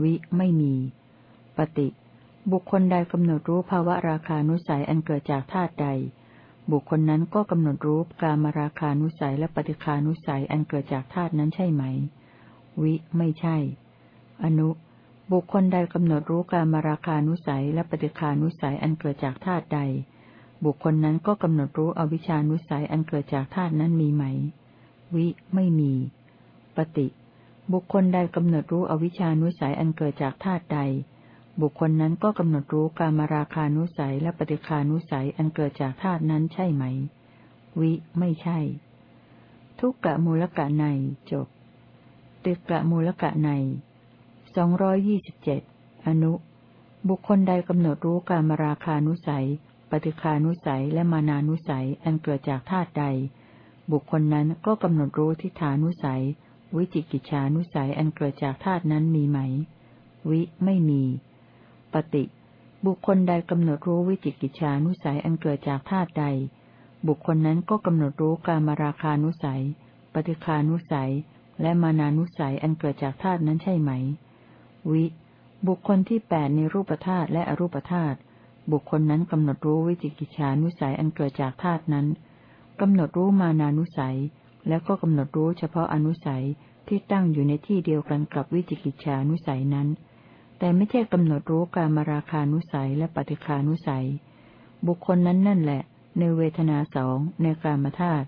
[SPEAKER 1] วิไม่มี ปฏิ บุคคลใดกำหนดรู้ภาวะราคานุสัยอันเกิดจากธาตุใด บุคคลนั้นก็กำหนดรู้การมาราคานุสัยและปฏิคานุสัยอันเกิดจากธาตุนั้นใช่ไหม วิไม่ใช่ อนุ บุคคลใดกำหนดรู้การมาราคานุสัยและปฏิคานุสัยอันเกิดจากธาตุใด บุคคลนั้นก็กำหนดรู้อวิชานุสัยอันเกิดจากธาตุนั้นมีไหม วิไม่มี ปฏิ บุคคลใดกำหนดรู้อวิชานุสัยอันเกิดจากธาตุใด บุคคลนั้นก็กำหนดรู้การมาราคานุสัยและปฏิคานุสัยอันเกิดจากธาตุนั้นใช่ไหม วิ ไม่ใช่ ทุกกะมูลกะในจบ ติกะมูลกะในสองร้อยยี่สิบเจ็ดอนุ บุคคลใดกำหนดรู้การมาราคานุสัย ปฏิคานุสัยและมานานุสัยอันเกิดจากธาตุใด บุคคลนั้นก็กำหนดรู้ทิฏฐานุสัย วิจิกิจฉานุสัยอันเกิดจากธาตุนั้นมีไหม วิไม่มี ปฏิ บุคคลใดกำหนดรู้วิจิกิจฉานุสัยอันเกิดจากธาตุใด บุคคลนั้นก็กำหนดรู้การมาราคานุสัย ปฏิคานุสัย และมานานุสัยอันเกิดจากธาตุนั้นใช่ไหม วิ บุคคลที่แปดในรูปธาตุและอรูปธาตุบุคคลนั้นกำหนดรู้วิจิกิจฉานุสัยอันเกิดจากธาตุนั้นกำหนดรู้มานานุสัย แล้วก็กำหนดรู้เฉพาะอนุสัยที่ตั้งอยู่ในที่เดียวกันกับวิจิกิจฉานุสัยนั้น แต่ไม่ใช่กำหนดรู้การมาราคานุสัยและปฏิคานุสัย บุคคลนั้นนั่นแหละ ในเวทนาสองในกามธาตุ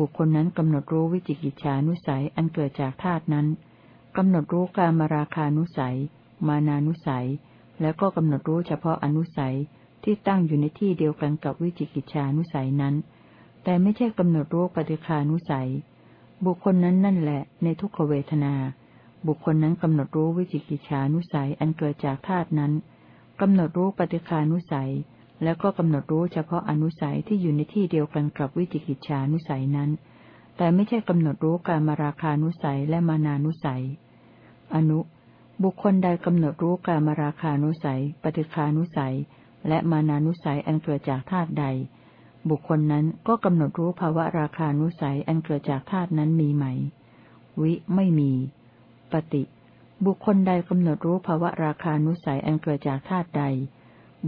[SPEAKER 1] บุคคลนั้นกำหนดรู้วิจิกิจฉานุสัยอันเกิดจากธาตุนั้นกำหนดรู้การมาราคานุสัย มานานุสัย แล้วก็กำหนดรู้เฉพาะอนุสัยที่ตั้งอยู่ในที่เดียวกันกับวิจิกิจฉานุสัยนั้น แต่ไม่ใช่กำหนดรู้ปฏิคานุสัย บุคคลนั้นนั่นแหละ ในทุกขเวทนา บุคคลนั้นกำหนดรู้วิจิกิจฉานุสัยอันเกิดจากธาตุนั้นกำหนดรู้ปฏิคานุสัย แล้วก็กำหนดรู้เฉพาะอนุสัยที่อยู่ในที่เดียวกันกับวิจิกิจฉานุสัยนั้น แต่ไม่ใช่กำหนดรู้การมาราคานุสัยและมานานุสัย อนุ บุคคลใดกำหนดรู้การมาราคานุสัย ปฏิคานุสัย และมานานุสัยอันเกิดจากธาตุใด บุคคลนั้นก็กำหนดรู้ภาวะราคานุสัยอันเกิดจากธาตุนั้นมีไหม วิไม่มี ปฏิ บุคคลใดกำหนดรู้ภาวะราคานุสัยอันเกิดจากธาตุใด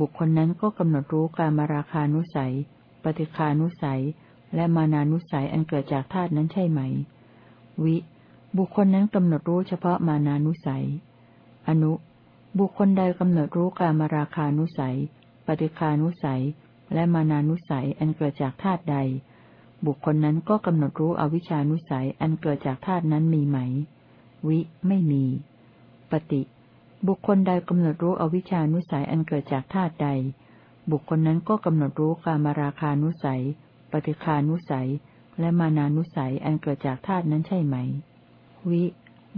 [SPEAKER 1] บุคคลนั้นก็กำหนดรู้การมาราคานุสัย ปฏิคานุสัย และมานานุสัยอันเกิดจากธาตุนั้นใช่ไหม วิ บุคคลนั้นกำหนดรู้เฉพาะมานานุสัย อนุ บุคคลใดกำหนดรู้การมาราคานุสัย ปฏิคานุสัย และมานานุสัยอันเกิดจากธาตุใด บุคคลนั้นก็กำหนดรู้อวิชานุสัยอันเกิดจากธาตุนั้นมีไหม วิ ไม่มี ปฏิ บุคคลใดกำหนดรู้อวิชานุสัยอันเกิดจากธาตุใด บุคคลนั้นก็กำหนดรู้กามาราคานุสัย ปฏิคานุสัย และมานานุสัยอันเกิดจากธาตุนั้นใช่ไหม วิ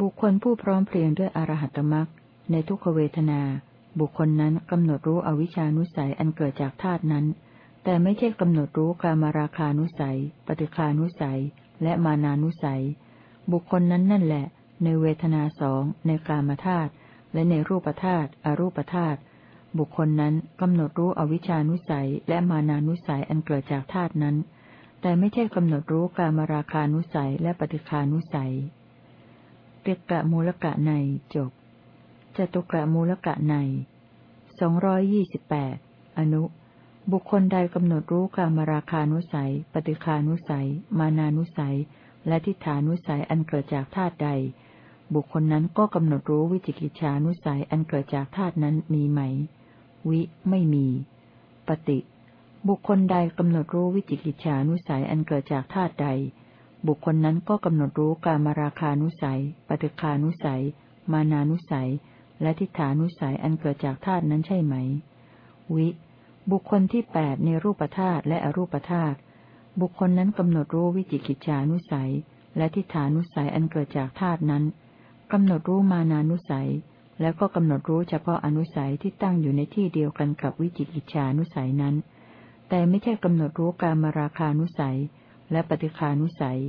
[SPEAKER 1] บุคคลผู้พร้อมเพรียงด้วยอรหัตมรักในทุกขเวทนา บุคคลนั้นกำหนดรู้อวิชานุสัยอันเกิดจากธาตุนั้น แต่ไม่ใช่กำหนดรู้กามราคานุสัย ปฏิคานุสัย และมานานุสัย บุคคลนั้นนั่นแหละ ในเวทนาสองในกามธาตุและในรูปธาตุอรูปธาตุบุคคลนั้นกำหนดรู้อวิชานุสัย และมานานุสัยอันเกิดจากธาตุนั้น แต่ไม่ใช่กำหนดรู้กามราคานุสัยและปฏิคานุสัยเปียกะมูลกะในจบ จตุกะมูลกะในสองร้อยยี่สิบแปดอนุ บุคคลใดกำหนดรู้กามราคานุสัย ปฏิคานุสัย มานานุสัย และทิฏฐานุสัยอันเกิดจากธาตุใด บุคคลนั้นก็กำหนดรู้วิจิกิจฉานุสัยอันเกิดจากธาตุนั้นมีไหม วิไม่มี ปฏิ บุคคลใดกำหนดรู้วิจิกิจฉานุสัยอันเกิดจากธาตุใด บุคคลนั้นก็กำหนดรู้การมาราคานุสัย ปฏิคานุสัย มานานุสัย และทิฏฐานุสัยอันเกิดจากธาตุนั้นใช่ไหม วิ บุคคลที่แปดในรูปธาตุและอรูปธาตุ บุคคลนั้นกำหนดรู้วิจิกิจฉานุสัย และทิฏฐานุสัยอันเกิดจากธาตุนั้นกำหนดรู้มานานุสัย แล้วก็กำหนดรู้เฉพาะอนุสัยที่ตั้งอยู่ในที่เดียวกันกับวิจิกิจฉานุสัยนั้น แต่ไม่ใช่กำหนดรู้การมราคานุสัย และปฏิคานุสัย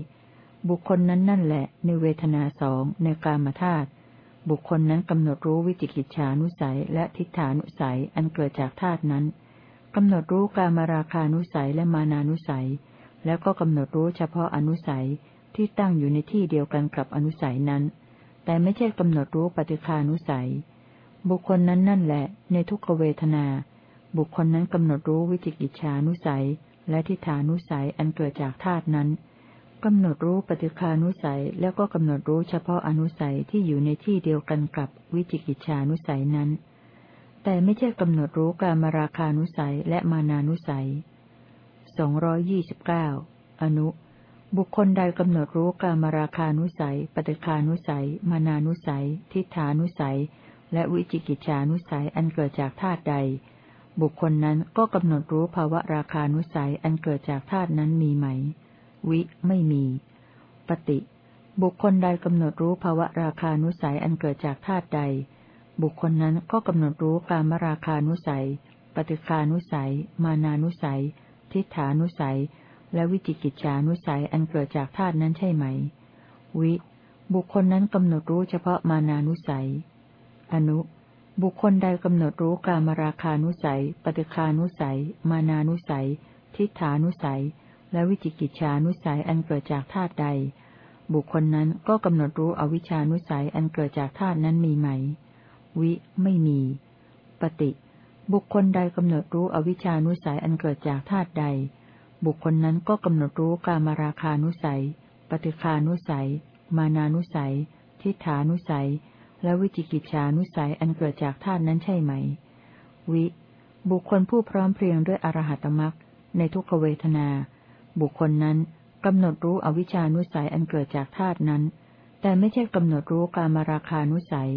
[SPEAKER 1] บุคคลนั้นนั่นแหละ ในเวทนาสองในกามธาตุ บุคคลนั้นกำหนดรู้วิจิกิจฉานุสัยและทิฏฐานุสัยอันเกิดจากธาตุนั้นกำหนดรู้การมาราคานุสัยและมานานุสัย แล้วก็กำหนดรู้เฉพาะอนุสัยที่ตั้งอยู่ในที่เดียวกันกับอนุสัยนั้น แต่ไม่ใช่กำหนดรู้ปฏิคานุสัย บุคคลนั้นนั่นแหละ ในทุกขเวทนา บุคคลนั้นกำหนดรู้วิจิกิจฉานุสัย และทิฏฐานุสัยอันเกิดจากธาตุนั้น กำหนดรู้ปฏิคานุสัยแล้วก็กำหนดรู้เฉพาะอนุสัยที่อยู่ในที่เดียวกันกับวิจิกิจฉานุสัยนั้น แต่ไม่ใช่กำหนดรู้การมาราคานุสัยและมานานุสัยสองร้อยยี่สิบเก้าอนุ บุคคลใดกำหนดรู้การมาราคานุสัย ปฏิคานุสัย มานานุสัย ทิฏฐานุสัย และวิจิกิจฉานุสัยอันเกิดจากธาตุใด บุคคลนั้นก็กำหนดรู้ภาวะราคานุสัยอันเกิดจากธาตุนั้นมีไหม วิ ไม่มี ปฏิ บุคคลใดกำหนดรู้ภาวะราคานุสัยอันเกิดจากธาตุใด บุคคลนั้นก็กำหนดรู้การมราคานุสัย ปฏิคานุสัย มานานุสัย ทิฏฐานุสัย และวิจิกิจฉานุสัยอันเกิดจากธาตุนั้นใช่ไหม วิ บุคคลนั้นกำหนดรู้เฉพาะมานานุสัย อนุบุคคลใดกำหนดรู้กามราคานุสัย ปฏิคานุสัย มานานุสัย ทิฏฐานุสัย และวิจิกิจฉานุสัยอันเกิดจากธาตุใด บุคคลนั้นก็กำหนดรู้อวิชานุสัยอันเกิดจากธาตุนั้นมีไหม วิ ไม่มี ปฏิ บุคคลใดกำหนดรู้อวิชานุสัยอันเกิดจากธาตุใด บุคคลนั้นก็กำหนดรู้กามราคานุสัย ปฏิคานุสัย มานานุสัย ทิฏฐานุสัย และวิจิกิจฉานุสัยอันเกิดจากธาตุนั้นใช่ไหม วิ บุคคลผู้พร้อมเพรียงด้วยอรหัตมรักในทุกขเวทนา บุคคลนั้นกำหนดรู้อวิชานุสัยอันเกิดจากธาตุนั้น แต่ไม่ใช่กำหนดรู้การมาราคานุสัย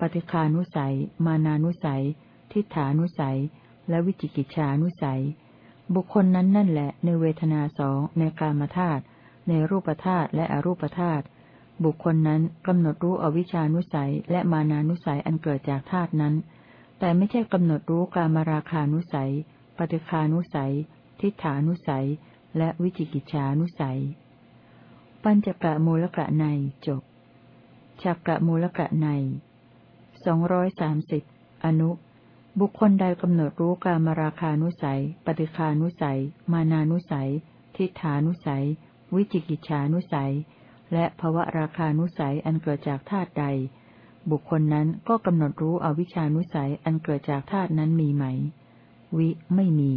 [SPEAKER 1] ปฏิคานุสัย มานานุสัย ทิฏฐานุสัย และวิจิกิจฉานุสัย บุคคลนั้นนั่นแหละในเวทนาสองในกามธาตุในรูปธาตุและอรูปธาตุบุคคลนั้นกำหนดรู้อวิชานุสัย และมานานุสัยอันเกิดจากธาตุนั้น แต่ไม่ใช่กำหนดรู้การมาราคานุสัย ปฏิคานุสัย ทิฏฐานุสัย และวิจิกิจฉานุสัย ปัญจกะมูลกะในจบฉักกะมูลกะในสองร้อยสามสิบอนุ บุคคลใดกำหนดรู้การมาราคานุสัย ปฏิคานุสัย มานานุสัย ทิฏฐานุสัย วิจิกิจฉานุสัย และภวะราคานุสัยอันเกิดจากธาตุใด บุคคลนั้นก็กำหนดรู้อวิชานุสัยอันเกิดจากธาตุนั้นมีไหม วิไม่มี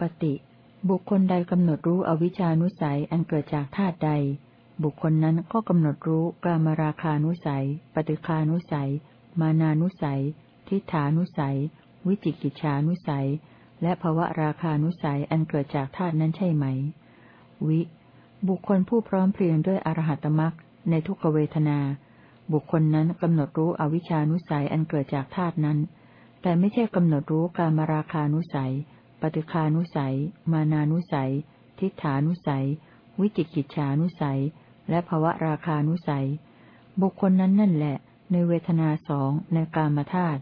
[SPEAKER 1] ปฏิ บุคคลใดกำหนดรู้อวิชานุสัยอันเกิดจากธาตุใด บุคคลนั้นก็กำหนดรู้กามราคานุสัย ปฏิคานุสัย มานานุสัย ทิฏฐานุสัย วิจิกิจฉานุสัย และภวะราคานุสัยอันเกิดจากธาตุนั้นใช่ไหม วิ บุคคลผู้พร้อมเพรียงด้วยอรหัตมรักในทุกขเวทนา บุคคลนั้นกำหนดรู้อวิชานุสัยอันเกิดจากธาตุนั้น แต่ไม่ใช่กำหนดรู้การมาราคานุสัย ปฏิคานุสัย มานานุสัย ทิฏฐานุสัย วิจิกิจฉานุสัย และภวะราคานุสัย บุคคลนั้นนั่นแหละ ในเวทนาสองในกามธาตุ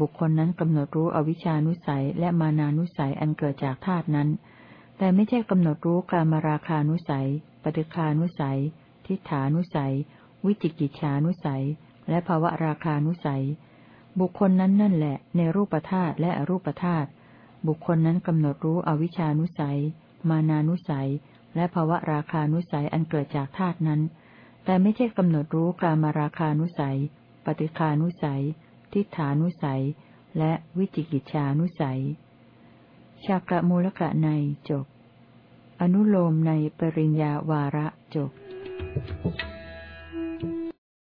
[SPEAKER 1] บุคคลนั้นกำหนดรู้อวิชานุสัย และมานานุสัยอันเกิดจากธาตุนั้น แต่ไม่ใช่กำหนดรู้การมาราคานุสัย ปฏิคานุสัย ทิฏฐานุสัย วิจิกิจฉานุสัย และภาวะราคานุสัย บุคคลนั้นนั่นแหละ ในรูปธาตุและอรูปธาตุ บุคคลนั้นกำหนดรู้อวิชานุสัย มานานุสัย และภาวะราคานุสัยอันเกิดจากธาตุนั้น แต่ไม่ใช่กำหนดรู้การมาราคานุสัย ปฏิคานุสัย ทิฏฐานุสัย และวิจิกิจฉานุสัยชากะมูลกะในจบ อนุโลมในปริญญาวาระจบ Thank you.